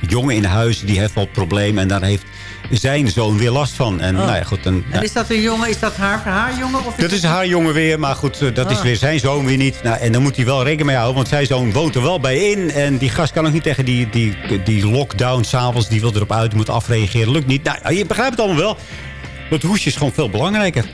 jongen in huis. Die heeft wel problemen. En daar heeft zijn zoon weer last van. En
Oh.
nou ja, goed. Dan,
En is dat een jongen? Is dat haar, haar jongen? Of
dat is haar jongen weer, maar goed, eh, dat is
Ah.
weer zijn zoon weer niet. Nou, en dan moet hij wel rekening mee houden, want zijn zoon woont er wel bij in. En die gast kan ook niet tegen die, die, die lockdown s'avonds, die wil erop uit, die moet afreageren. Lukt niet. Nou, je begrijpt het allemaal wel. Dat hoesje is gewoon veel belangrijker.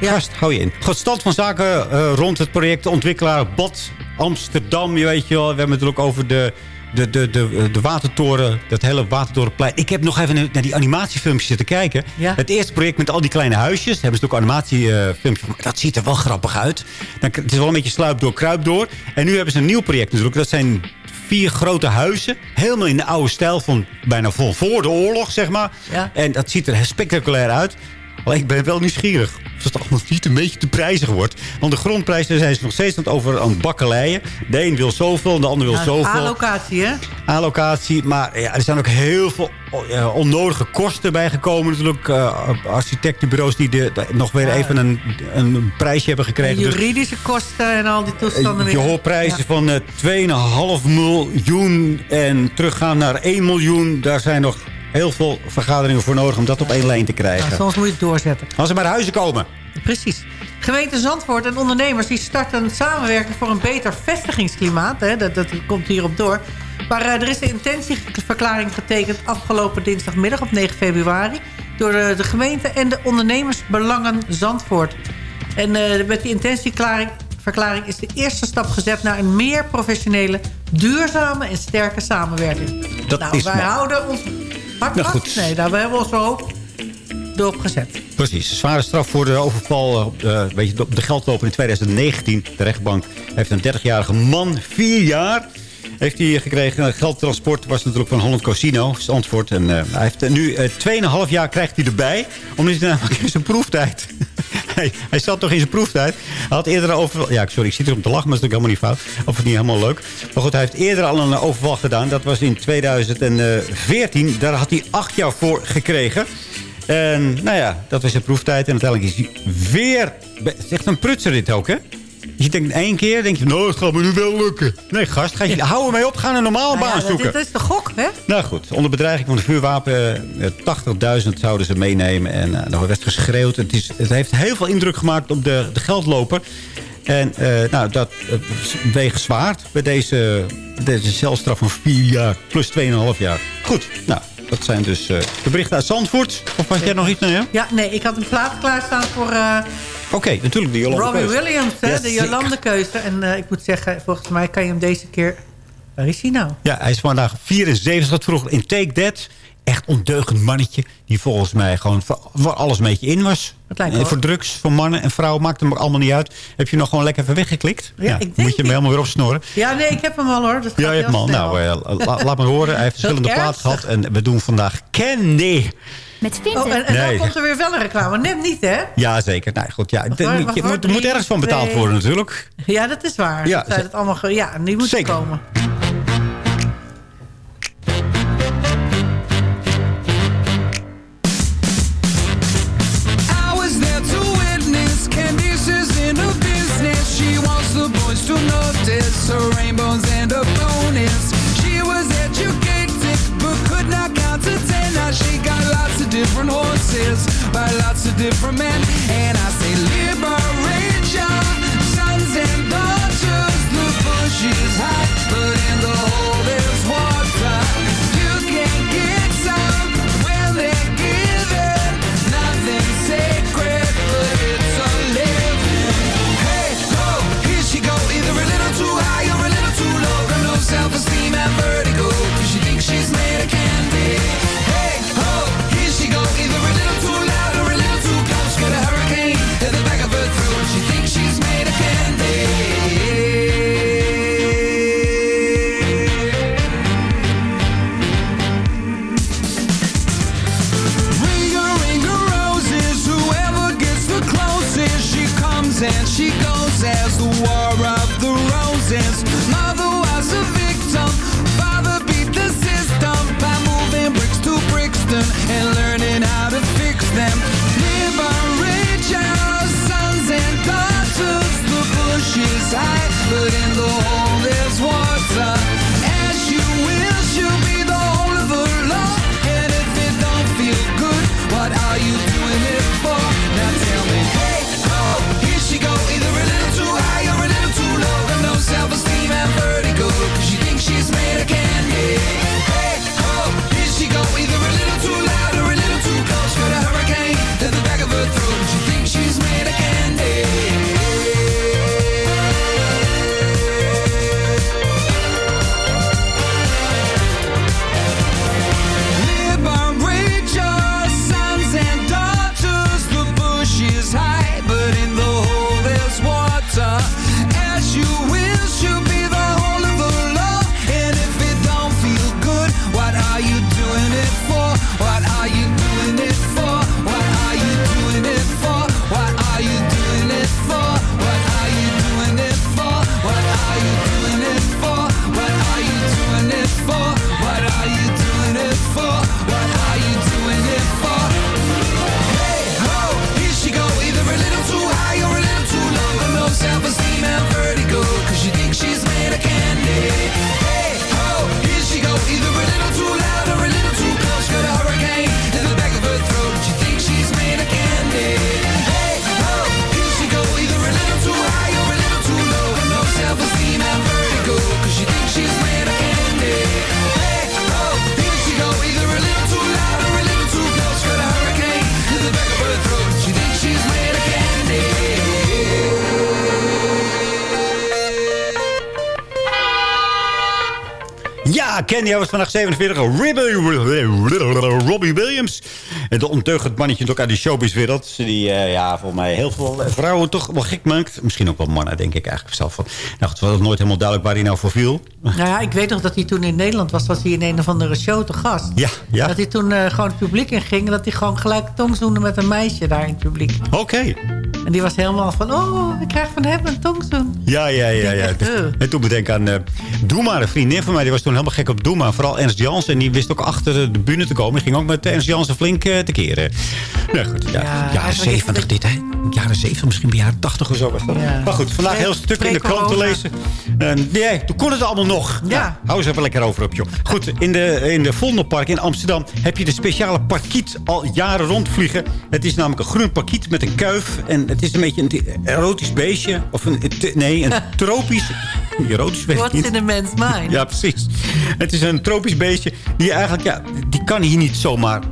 Gast, hou je in. Goed, stand van zaken eh, rond het project ontwikkelaar Bad Amsterdam. Je weet je wel, we hebben het ook over de, de, de, de, de watertoren, dat hele watertorenplein. Ik heb nog even naar die animatiefilmpjes zitten kijken.
Ja.
Het eerste project met al die kleine huisjes. Hebben ze ook animatiefilmpjes van. Dat ziet er wel grappig uit. Dan, het is wel een beetje sluip door, kruip door. En nu hebben ze een nieuw project natuurlijk. Dat zijn vier grote huizen. Helemaal in de oude stijl van bijna vol voor de oorlog, zeg maar.
Ja.
En dat ziet er spectaculair uit. Alleen ik ben wel nieuwsgierig. Of het allemaal niet een beetje te prijzig wordt. Want de grondprijzen zijn ze nog steeds aan het over aan het bakkeleien. De een wil zoveel de ander wil
Ja,
zoveel.
allocatie, hè?
Allocatie. Maar ja, er zijn ook heel veel eh, onnodige kosten bijgekomen. Natuurlijk eh, architectenbureaus die de, de- nog weer
Ja.
even een, een prijsje hebben gekregen. Dus
Juridische kosten en al die toestanden
je
weer.
hoort prijzen
Ja.
van eh 2,5 miljoen en teruggaan naar 1 miljoen. Daar zijn nog heel veel vergaderingen voor nodig om dat op één lijn te krijgen.
Soms moet je het doorzetten.
Als ze maar naar huizen komen.
Precies. Gemeente Zandvoort en ondernemers die starten een samenwerking voor een beter vestigingsklimaat. Hè? Dat, dat komt hierop door. Maar eh, er is een intentieverklaring getekend afgelopen dinsdagmiddag op 9 februari... door de, de gemeente en de ondernemersbelangen Zandvoort. En eh, met die intentieverklaring verklaring is de eerste stap gezet... naar een meer professionele, duurzame en sterke samenwerking.
Dat
nou,
is
wij houden ons
Nou, goed.
Nee, nou, we hebben onze hoop. erop gezet.
Precies. Zware straf voor de overval op de, weet je, op de geldloper in 2019. De rechtbank heeft een 30-jarige man vier jaar heeft hij gekregen. Geldtransport was natuurlijk van Holland Casino, Zandvoort. En uh, hij heeft nu uh, 2,5 jaar krijgt hij erbij. Omdat hij namelijk in zijn proeftijd... hij, hij zat toch in zijn proeftijd. Hij had eerder over... Ja, sorry, ik zit erop te lachen, maar dat is natuurlijk helemaal niet fout. Of het niet helemaal leuk. Maar goed, hij heeft eerder al een overval gedaan. Dat was in 2014. Daar had hij acht jaar voor gekregen. En nou ja, dat was zijn proeftijd. En uiteindelijk is hij weer... Het is echt een prutser dit ook, hè? Je denkt één keer, denk je, nou, het gaat me nu wel lukken. Nee, gast, ga je, ja. hou ermee op, ga een normale
Nou ja,
baan zoeken.
Dit is de gok, hè?
Nou goed, onder bedreiging van de vuurwapen, eh, 80.000 zouden ze meenemen. En eh, er werd geschreeuwd. Het, is, het heeft heel veel indruk gemaakt op de, de geldloper. En eh, nou, dat uh, weegt zwaar bij deze, deze celstraf van 4 jaar plus 2,5 jaar. Goed, nou, dat zijn dus uh, de berichten uit Zandvoort. Of had jij nog iets naar je?
Ja, nee, ik had een plaat klaarstaan voor...
Oké, okay, natuurlijk de Jolande
Robbie
keuze.
Williams, hè,
Yes,
de Jolande keuze. En uh, ik moet zeggen, volgens mij kan je hem deze keer... Waar is hij nou?
Ja, hij is vandaag 74. Dat vroeger in Take That. Echt ondeugend mannetje. Die volgens mij gewoon voor, voor alles een beetje in was.
lijkt
en
wel.
voor drugs, voor mannen en vrouwen. Maakt hem allemaal niet uit. Heb je nog gewoon lekker even weggeklikt?
Ja, ik denk
Moet je hem helemaal weer opsnoren.
Ja, nee, ik heb hem al hoor. Dat
Ja, je hebt hem al. Nou, eh, la- laat me horen. Hij heeft verschillende platen gehad. En we doen vandaag Candy.
Met
Oh, en, en
Nee.
dan komt er weer wel een reclame. Net niet, hè?
Ja, zeker. Nou, goed, ja.
Wacht
Er
wacht
je moet, er moet ergens van betaald worden natuurlijk.
Ja, dat is waar.
Ja, ze-
het allemaal ja nu moet het
Zeker.
komen.
I was there to witness Candice's in her business. She wants the boys to notice her rainbows and her bonus. She was educated but could not count to ten. Now she got lots of different horses by lots of different men. And I say liberate
Kenya was vandaag 47. Robbie, Williams. En de onteugend mannetje ook uit de showbizwereld. Die eh, ja, volgens mij heel veel vrouwen toch wel gek maakt. Misschien ook wel mannen, denk ik eigenlijk zelf. Van. Nou, het was nooit helemaal duidelijk waar hij nou voor viel.
Nou ja, ik weet nog dat hij toen in Nederland was. Was hij in een of andere show te gast.
Ja, ja.
Dat hij toen eh, gewoon het publiek in ging. En dat hij gewoon gelijk tongzoende met een meisje daar in het publiek.
Oké.
En die was helemaal van... Oh, ik krijg van hem een tongzoen.
Ja, ja, ja. ja.
Eh.
En toen bedenk aan uh, Doema, een vriendin van mij. Die was toen helemaal gek op Doema. Vooral Ernst Jans. En die wist ook achter de bühne te komen. Die ging ook met Ernst Jansen flink uh, te keren. Nou goed, ja,
Ja,
jaren
eigenlijk is
70 dit, hè? Jaren 70, misschien bij jaren 80 of zo.
Ja.
Maar goed, vandaag heel stuk in de krant te lezen. En nee, toen kon het allemaal nog.
Ja.
Nou, hou eens even lekker over op, joh. Goed, in de, in de Vondelpark in Amsterdam heb je de speciale parkiet al jaren rondvliegen. Het is namelijk een groen parkiet met een kuif. En het is een beetje een erotisch beestje. Of een, nee, een tropisch... Erotisch weet ik
What's in a man's mind?
Ja, precies. Het is een tropisch beestje. Die eigenlijk, ja, die kan hier niet zomaar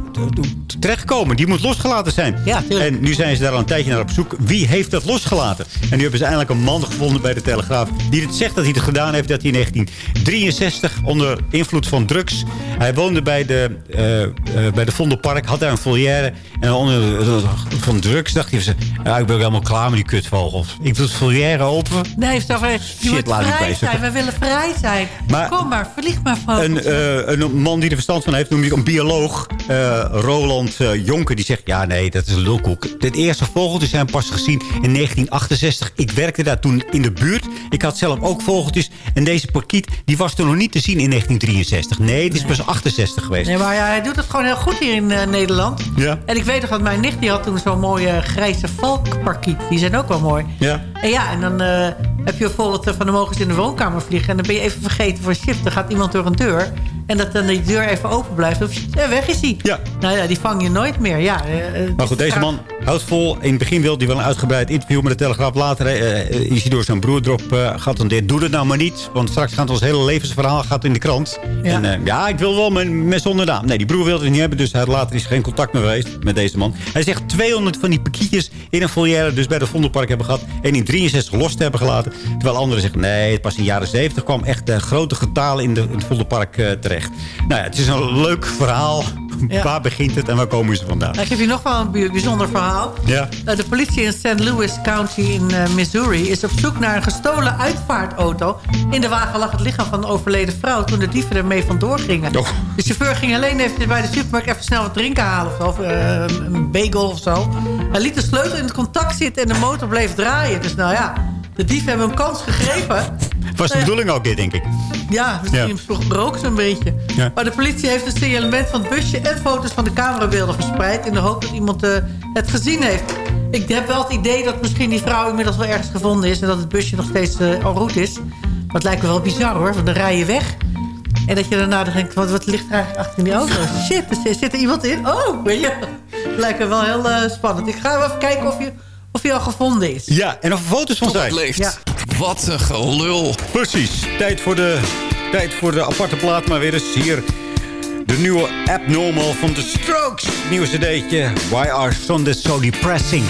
terechtkomen. Die moet losgelaten zijn.
Ja,
en nu zijn ze daar al een tijdje naar op zoek. Wie heeft dat losgelaten? En nu hebben ze eindelijk een man gevonden bij de Telegraaf. Die het zegt dat hij het gedaan heeft. Dat hij in 1963 onder invloed van drugs. Hij woonde bij de, eh eh, bij de Vondelpark. Had daar een volière. En onder eh, van drugs dacht hij. Ja, ik ben helemaal klaar met die kutvogels. Ik doe het volière open.
Nee, heeft over, je
Shit,
moet
laat
vrij
bezig.
zijn. We willen vrij zijn.
Maar-
Kom maar, vlieg maar van.
Een, eh, een man die er verstand van heeft, noem ik een bioloog, eh, Roland eh, Jonker, die zegt... ja, nee, dat is een lulkoek. De eerste vogeltjes zijn pas gezien in 1968. Ik werkte daar toen in de buurt. Ik had zelf ook vogeltjes. En deze parkiet die was toen nog niet te zien in 1963. Nee, het is pas 68 geweest.
Nee, maar ja, hij doet het gewoon heel goed hier in eh, Nederland.
Ja.
En ik weet nog dat mijn nicht, die had toen zo'n mooie grijze valkparkiet. Die zijn ook wel mooi.
Ja.
En ja, en dan heb je bijvoorbeeld van de mogen ze in de woonkamer vliegen. En dan ben je even vergeten voor shift. Dan gaat iemand door een deur. En dat dan die deur even open blijft. Of, eh, weg is hij.
Ja.
Nou ja, die vang je nooit meer. Ja, eh, eh,
Maar goed, deze man houdt vol. In het begin wilde hij wel een uitgebreid interview met de Telegraaf. Later eh, is hij door zijn broer erop uh, geattendeerd. Doe het nou maar niet. Want straks gaat ons hele levensverhaal gaat in de krant.
Ja.
En eh, ja, ik wil wel mijn, mijn zonder naam. Nee, die broer wilde het niet hebben. Dus hij later is geen contact meer geweest met deze man. Hij zegt 200 van die pakietjes in een volière. Dus bij de Vondelpark hebben gehad. En in 63 los te hebben gelaten. Terwijl anderen zeggen nee, pas in de jaren 70 kwam echt grote getalen in, de, in het Vondelpark terecht. Nou ja, het is een leuk verhaal.
Ja.
Waar begint het en waar komen ze vandaan?
Ik heb je nog wel een bij- bijzonder verhaal.
Ja.
Eh, De politie in St. Louis County in eh, Missouri... is op zoek naar een gestolen uitvaartauto. In de wagen lag het lichaam van een overleden vrouw... toen de dieven ermee vandoor gingen.
Oh.
De chauffeur ging alleen even bij de supermarkt... even snel wat drinken halen of, zo, of eh, een bagel of zo. Hij liet de sleutel in het contact zitten... en de motor bleef draaien. Dus nou ja, de dieven hebben een kans gegrepen.
Was de
Eh,
bedoeling ook dit, denk ik.
ja, misschien rook ze een beetje.
Ja.
Maar de politie heeft een signalement van het busje... en foto's van de camerabeelden verspreid... in de hoop dat iemand eh, het gezien heeft. Ik heb wel het idee dat misschien die vrouw inmiddels wel ergens gevonden is... en dat het busje nog steeds uh, en route is. Maar het lijkt me wel bizar hoor, want dan rij je weg... En dat je daarna denkt, wat, wat ligt er eigenlijk achter in die auto? Shit, er zit, er iemand in? Oh, weet je. Lijkt me wel heel uh, spannend. Ik ga even kijken of je, of je al gevonden is.
Ja, en of er foto's van zijn.
leeft.
Ja.
Wat een gelul.
Precies. Tijd voor, de, tijd voor de aparte plaat, maar weer eens hier. De nieuwe Abnormal van The Strokes. Nieuwe cd'tje. Why are Sundays so depressing?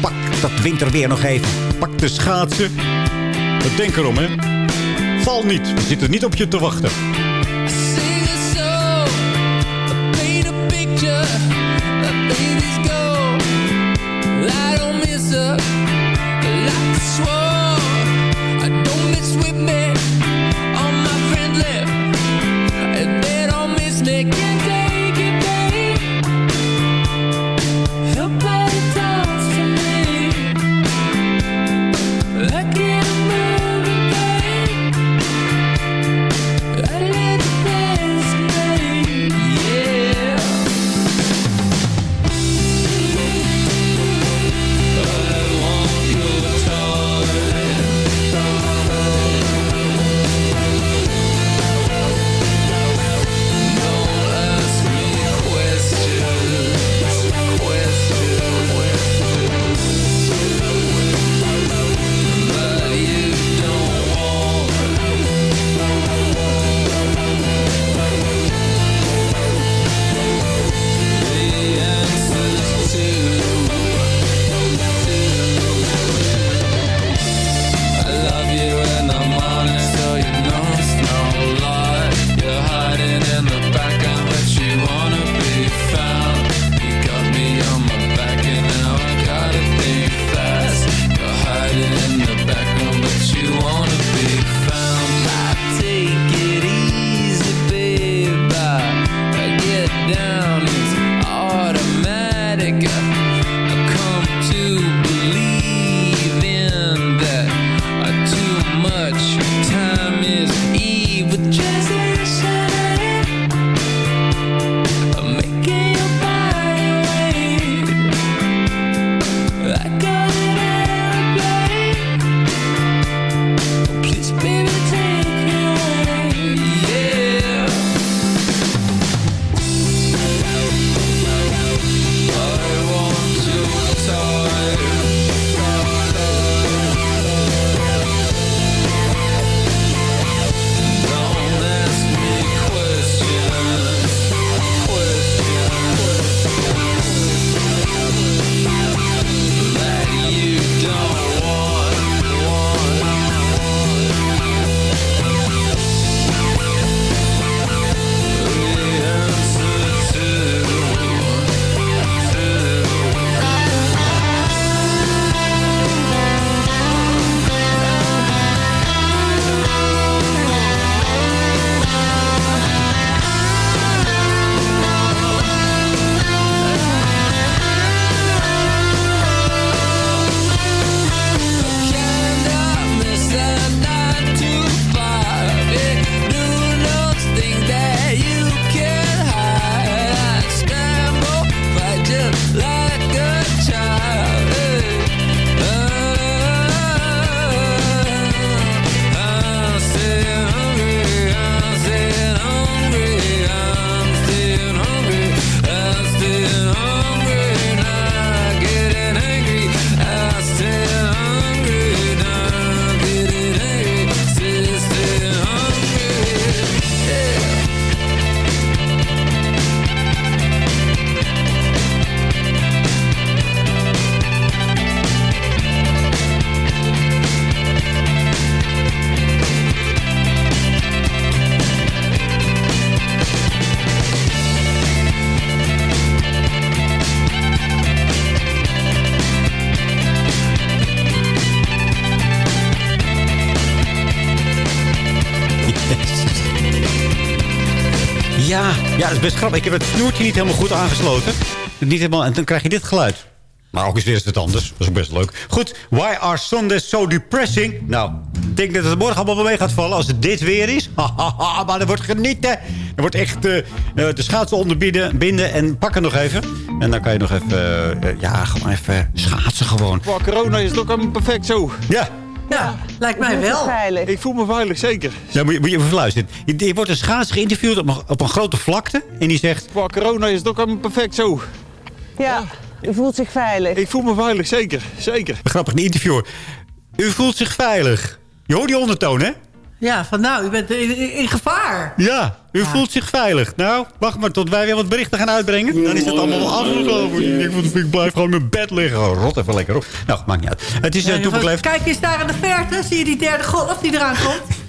Pak dat winterweer nog even. Pak de schaatsen. Wat denk erom, hè? Val niet. We zitten niet op je te wachten. Dat is best grappig. Ik heb het snoertje niet helemaal goed aangesloten. Niet helemaal, en dan krijg je dit geluid. Maar ook eens weer eens wat anders. Dat is ook best leuk. Goed, why are Sundays so depressing? Nou, ik denk dat het morgen allemaal wel mee gaat vallen als het dit weer is. Maar er wordt genieten. Er wordt echt eh, eh, de schaatsen onderbinden binden en pakken nog even. En dan kan je nog even, eh, ja, gewoon even schaatsen gewoon.
Qua corona is het ook allemaal perfect zo.
Ja.
Ja, lijkt mij wel.
Ik voel me veilig, zeker.
Nou, moet je, moet je even luisteren. Je, je wordt een schaats geïnterviewd op een, op een grote vlakte. En die zegt...
Qua corona is het ook allemaal perfect zo.
Ja, u voelt zich veilig.
Ik voel me veilig, zeker. Zeker.
Grappig, een interviewer. U voelt zich veilig. Je hoort die ondertoon, hè?
Ja, van nou, u bent in, in gevaar.
Ja, u voelt zich veilig. Nou, wacht maar tot wij weer wat berichten gaan uitbrengen. Dan is het allemaal wel afgelopen. Ik, blijf gewoon in mijn bed liggen. Oh, rot even lekker op. Nou, maakt niet uit. Het is uh,
Ja,
toepakleef.
Kijk eens daar in de verte. Zie je die derde golf die eraan komt?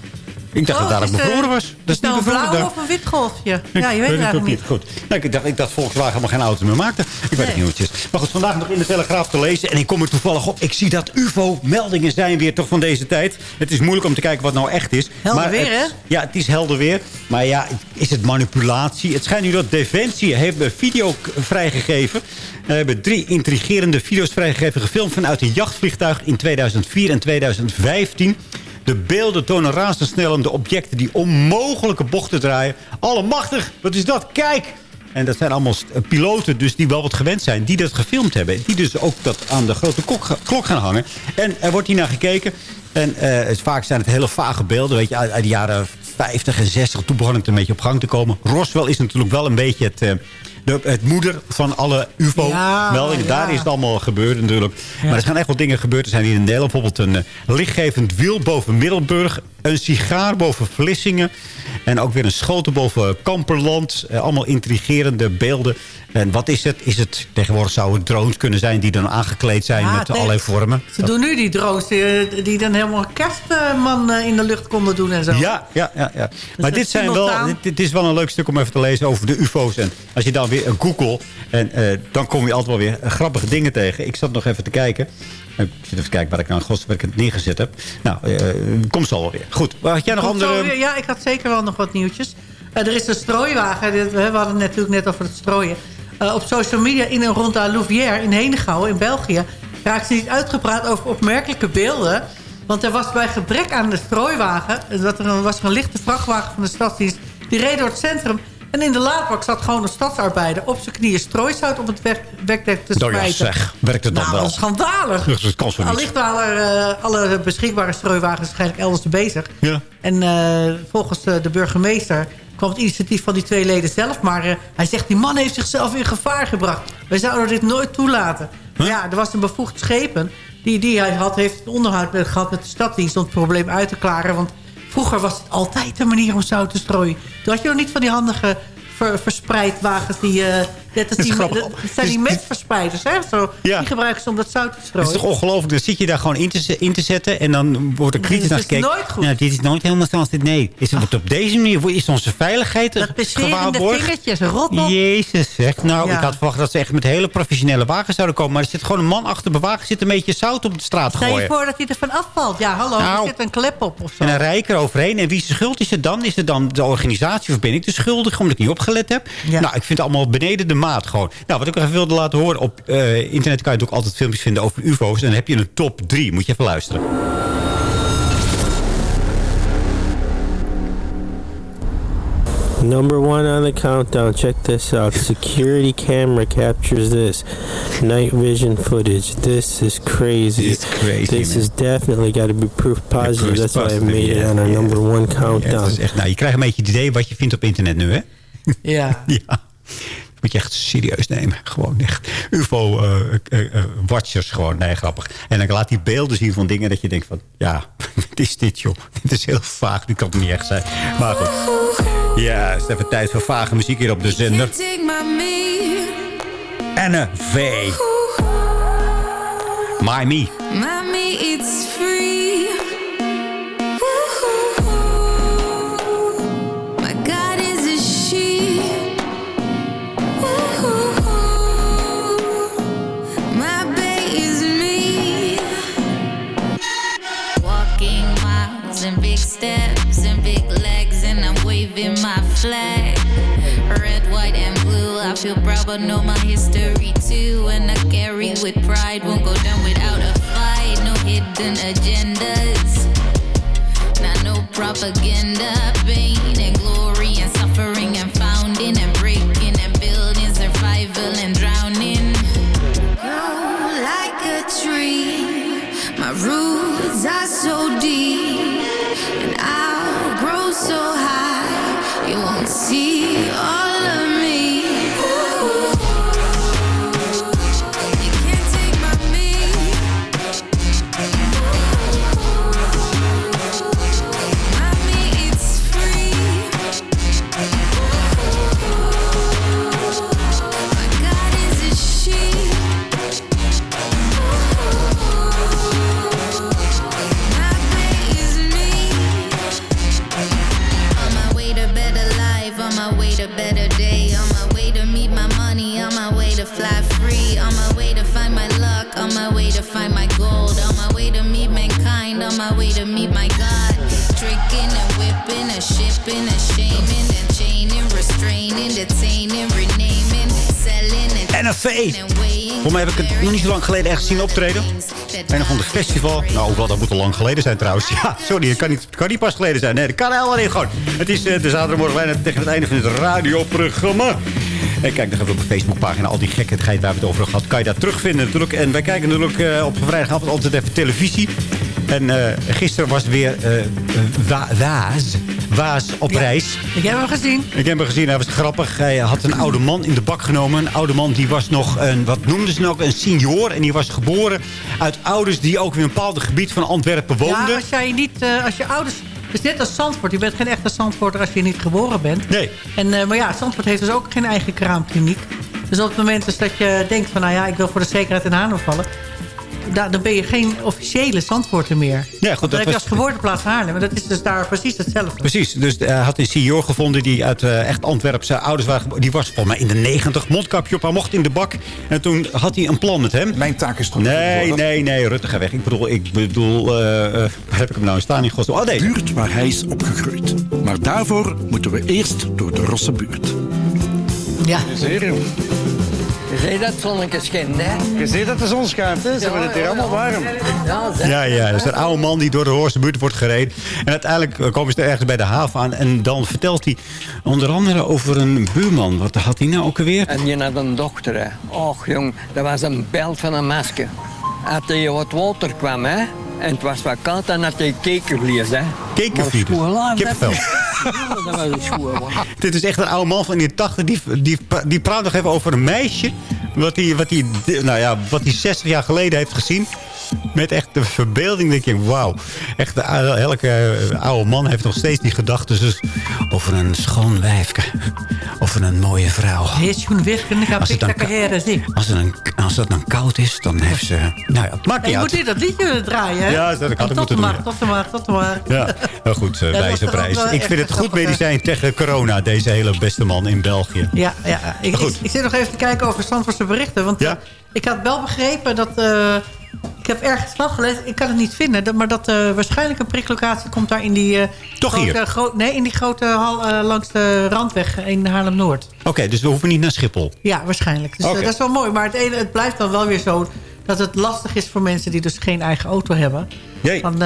Ik dacht
Oh,
dat daar
het
ook bevroren
eh,
was. Dat is
het nou
niet
een blauw of een wit golfje? Ja, je weet het eigenlijk niet.
Goed. Nou, ik, dacht, ik dacht Volkswagen helemaal geen auto meer maakte. Ik weet het niet hoe het is. Maar goed, vandaag nog in de Telegraaf te lezen. En ik kom er toevallig op. Ik zie dat UFO-meldingen zijn weer toch van deze tijd. Het is moeilijk om te kijken wat nou echt is.
Helder
maar
weer,
het- Ja, het is helder weer. Maar ja, is het manipulatie? Het schijnt nu dat Defensie heeft een video vrijgegeven. We hebben drie intrigerende video's vrijgegeven. Gefilmd vanuit een jachtvliegtuig in 2004 en 2015. De beelden tonen razendsnellende objecten die onmogelijke bochten draaien. Allemachtig, wat is dat? Kijk! En dat zijn allemaal st- piloten dus die wel wat gewend zijn. Die dat gefilmd hebben. Die dus ook dat aan de grote klok gaan hangen. En er wordt hier naar gekeken. En eh, vaak zijn het hele vage beelden. Weet je, uit, uit de jaren 50 en 60. Toen begon het een beetje op gang te komen. Roswell is natuurlijk wel een beetje het... eh, de, het moeder van alle UFO-meldingen.
Ja,
Daar is het allemaal gebeurd natuurlijk. Maar er zijn echt wel dingen gebeurd. Er zijn hier in Nederland bijvoorbeeld een eh, lichtgevend wiel boven Middelburg. Een sigaar boven Vlissingen. En ook weer een schoten boven Kamperland. Eh, allemaal intrigerende beelden. En wat is het? Is het tegenwoordig zou het drones kunnen zijn die dan aangekleed zijn
Ja,
met
nee,
allerlei vormen?
Ze doen nu die drones die, die dan helemaal kerstman eh, in de lucht konden doen en zo.
Ja, ja, ja. ja. maar
dat
dit, zijn wel, dit, dit is wel een leuk stuk om even te lezen over de ufo's. En als je dan weer Google, en, eh, dan kom je altijd wel weer grappige dingen tegen. Ik zat nog even te kijken. Ik zit even te kijken waar ik nou in godswerk het neergezet heb. Nou, eh komt zo wel weer. Goed, had jij nog
Komt
andere...
weer- ja, ik had zeker wel nog wat nieuwtjes. Eh, er is een strooiwagen. We hadden het natuurlijk net over het strooien. Eh, op social media in en rond de Louvière in Henegouwen in België... raakt ze niet uitgepraat over opmerkelijke beelden. Want er was bij gebrek aan de strooiwagen... dat er een, was er een lichte vrachtwagen van de stadsdienst... die reed door het centrum... En in de laadbak zat gewoon een stadsarbeider op zijn knieën strooizout op het weg- wegdek te
Nou ja, zeg. Werkt het dan
nou,
wel?
dat is schandalig.
Dat kan zo niet.
Allicht waren eh, alle beschikbare strooiwagens waarschijnlijk elders bezig.
Ja.
En eh, volgens eh, de burgemeester kwam het initiatief van die twee leden zelf. Maar hij zegt, die man heeft zichzelf in gevaar gebracht. Wij zouden dit nooit toelaten. Ja, er was een bevoegd schepen. Die, die hij had, heeft een onderhoud met, gehad met de staddienst... om het probleem uit te klaren. Want vroeger was het altijd een manier om zout te strooien. Toen had je nog niet van die handige ver, verspreidwagens... die, eh, net als
is
die,
grappig.
dat zijn die metverspreiders, hè? Zo,
Ja.
Die gebruiken ze om dat zout te
Het
strooien.
is toch ongelooflijk. Dan zit je daar gewoon in te, in te zetten. En dan wordt er kritisch
Dit
naar
is
gekeken.
nooit goed.
Nou, dit is nooit helemaal zoals dit. Nee. Is het op deze manier? Is onze veiligheid
Dat
gewaarborgd?
vingertjes, rot op.
Jezus, zeg. Nou,
Ja.
ik had verwacht dat ze echt met hele professionele wagens zouden komen. Maar er zit gewoon een man achter de wagen. Zit een beetje zout op de straat te
Stel je
gooien.
voor dat hij er van afvalt. Ja, hallo,
Nou.
er zit een klep op of zo.
En dan rij ik er overheen. En wie is schuld is het dan? Is het dan de organisatie of ben ik de schuldige omdat ik niet opgelet heb? Nou, ik vind het allemaal beneden de maat gewoon. Nou, wat ik nog even wilde laten horen. Op eh, internet kan je ook altijd filmpjes vinden over ufo's. En dan heb je een top 3. Moet je even luisteren.
Number one on the countdown. Check this out. Security camera captures this. Night vision footage. This is crazy.
It's crazy,
This
man.
is definitely got to be proof positive. That's why I made it on our
yeah.
number one
Ja,
countdown.
is echt, nou, je krijgt een beetje het idee wat je vindt op internet nu, hè?
Ja.
ja. Moet je echt serieus nemen. Gewoon echt UFO-watchers gewoon. Nee, grappig. En dan laat hij beelden zien van dingen dat je denkt van... Ja, wat is dit, joh? Dit is heel vaag. Dit kan het niet echt zijn. Maar goed. Ja, het is even tijd voor vage muziek hier op de zender.
Take my me,
Anne V. My Me.
mommy, it's free. Big steps and big legs, and waving my flag. Red she'll probably know my history too. And I carry with pride, won't go down without a fight. No hidden agendas, not no propaganda. Pain and glory and suffering and founding and breaking shipping and shaming and chaining, restraining, detaining, renaming, selling and
NFV. Voor mij heb ik het nog niet zo lang geleden echt zien optreden. Een of ander festival. Nou, hoewel, dat moet al lang geleden zijn trouwens. Ja, sorry, het kan niet, het kan niet pas geleden zijn. Nee, dat kan helemaal niet gewoon. Het is eh, de zaterdagmorgen bijna tegen het einde van het radioprogramma. En kijk nog even op de Facebookpagina. Al die gekkigheid waar we het over hebben gehad. Kan je daar terugvinden natuurlijk. En wij kijken natuurlijk eh, op vrijdagavond altijd even televisie. En eh, gisteren was weer Wa- Waas. Waas op reis.
Ik heb hem gezien.
Ik heb hem gezien, hij was grappig. Hij had een oude man in de bak genomen. Een oude man die was nog een, wat noemden ze nou ook, een senior. En die was geboren uit ouders die ook in een bepaald gebied van Antwerpen woonden.
Ja, als jij niet, eh, als je ouders... Het is net als Zandvoort. Je bent geen echte Zandvoorter als je niet geboren bent.
Nee.
En, eh, maar ja, Zandvoort heeft dus ook geen eigen kraamkliniek. Dus op het moment dus dat je denkt van... nou ja, ik wil voor de zekerheid in Haarlem vallen... da- dan ben je geen officiële Zandvoorter meer.
Ja, goed,
dan
dat
heb je
was-
als geboorteplaats Haarlem. En dat is dus daar precies hetzelfde.
Precies, dus hij had een senior gevonden die uit eh, echt Antwerpse ouders waren. Die was volgens mij in de negentig, mondkapje op, hij mocht in de bak. En toen had hij een plan met hem.
Mijn taak is toch
Nee, nee, nee, Rutte, ga weg. Ik bedoel, ik bedoel, eh, eh, waar heb ik hem nou staan in? Oh, nee.
buurt waar hij is opgegroeid. Maar daarvoor moeten we eerst door de Rosse buurt.
Ja.
Je ziet dat zonnetje schijnt, hè? Je ziet dat de zon schijnt, hè? Ze hebben het hier allemaal warm. Ja.
Ja, ja, dat is een oude man die door de Hoorse buurt wordt gereden. En uiteindelijk eh, komen ze er ergens bij de haven aan. En dan vertelt hij onder andere over een buurman. Wat had hij nou ook alweer?
En je had een dochter, hè? Och, jong, dat was een belt van een masker. Als hij wat water kwam, hè? En het was wat koud, dan had hij kekenvlees, hè?
Kekenvlees, kippenvel. Dit is echt een oude man van in de 80. Die, die, die praat nog even over een meisje. Wat hij, wat hij, nou ja, wat hij 60 jaar geleden heeft gezien. Met echt de verbeelding. denk je, wauw. Echt, oude- elke eh, oude man heeft nog steeds die gedachten. Dus over een schoon wijf. Over een mooie vrouw. Als het dan. Als het, dan, als het dan koud is, dan heeft ze... Nou ja, het maakt niet
je
uit.
moet hier dat liedje draaien, hè?
Ja, dat had ik
tot
moeten
de
doen,
tot de macht, tot de macht.
Ja, nou goed, eh,
dat
wijze prijs. Ik vind het goed medicijn tegen corona. Deze hele beste man in België.
Ja, ja. Ik,
Goed.
ik, zit nog even te kijken over Zandvoortse berichten. Want eh, ik had wel begrepen dat... ik heb ergens van gelezen, ik kan het niet vinden... maar dat eh, waarschijnlijk een priklocatie komt daar in die... eh,
Toch
grote,
hier?
nee, in die grote hal eh, langs de Randweg in Haarlem-Noord.
Oké, dus we hoeven niet naar Schiphol.
Ja, waarschijnlijk. Dus dat is wel mooi. Maar het, ene, het blijft dan wel weer zo... dat het lastig is voor mensen die dus geen eigen auto hebben.
Jee.
Van,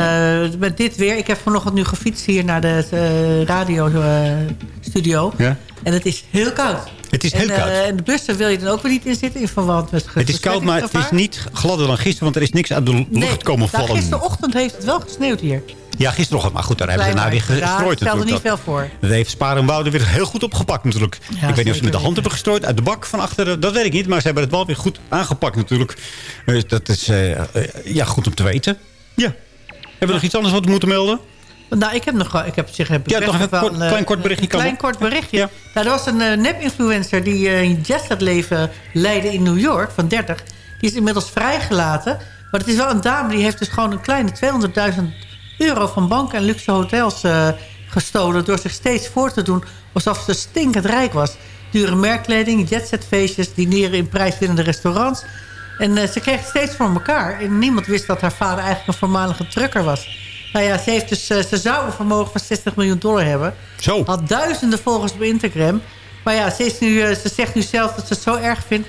met dit weer... Ik heb vanochtend nu gefietst hier naar de radiostudio.
Ja.
En het is heel koud.
Het is heel
en, eh,
koud.
en de bussen wil je dan ook weer niet in zitten in verband met
Het is koud, maar het is niet gladder dan gisteren. Want er is niks uit de lucht komen
Nou,
vallen.
gisterochtend heeft het wel gesneeuwd hier.
Ja, gisteren Maar goed, daar hebben ze daarna weer
Klein, maar-
gestrooid
Ja, ik stelde
natuurlijk.
niet veel voor.
Dat heeft Sparen en Wouden weer heel goed opgepakt natuurlijk. ik weet niet of ze met de hand hebben gestrooid uit de bak van achteren. Dat weet ik niet, maar ze hebben het wel weer goed aangepakt natuurlijk. Dus dat is eh, eh, ja, goed om te weten. Ja. Hebben we nog iets anders wat we moeten melden?
Nou, ik heb nog ik heb zich heb
Ja, toch kort-
een, eh,
klein kort berichtje
Een klein kort berichtje. Nou, er was een eh, nep-influencer die eh, een jetset-leven leidde in New York van 30. Die is inmiddels vrijgelaten. Maar het is wel een dame die heeft dus gewoon een kleine 200.000 euro van banken en luxe hotels eh, gestolen. Door zich steeds voor te doen alsof ze stinkend rijk was. Dure merkkleding, jetsetfeestjes, dineren in prijswinnende restaurants. En eh, ze kreeg het steeds voor elkaar. En niemand wist dat haar vader eigenlijk een voormalige trucker was. Nou ja, ze, heeft dus, eh, ze zou een vermogen van 60 miljoen dollar hebben.
Zo.
Had duizenden volgers op Instagram. Maar ja, ze, is nu, eh, ze zegt nu zelf dat ze het zo erg vindt.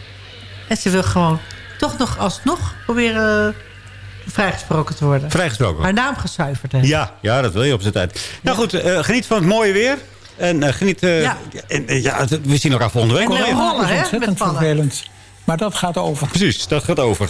En ze wil gewoon toch nog alsnog proberen eh, vrijgesproken te worden.
Vrijgesproken.
Haar naam gezuiverd hebben.
Ja, ja, dat wil je op zijn tijd. Nou goed, geniet van het mooie weer. En geniet... eh,
Ja.
en, ja, we zien elkaar volgende week.
En
even.
rollen, hè? Met
vervelend. Maar dat gaat over.
Precies, dat gaat over.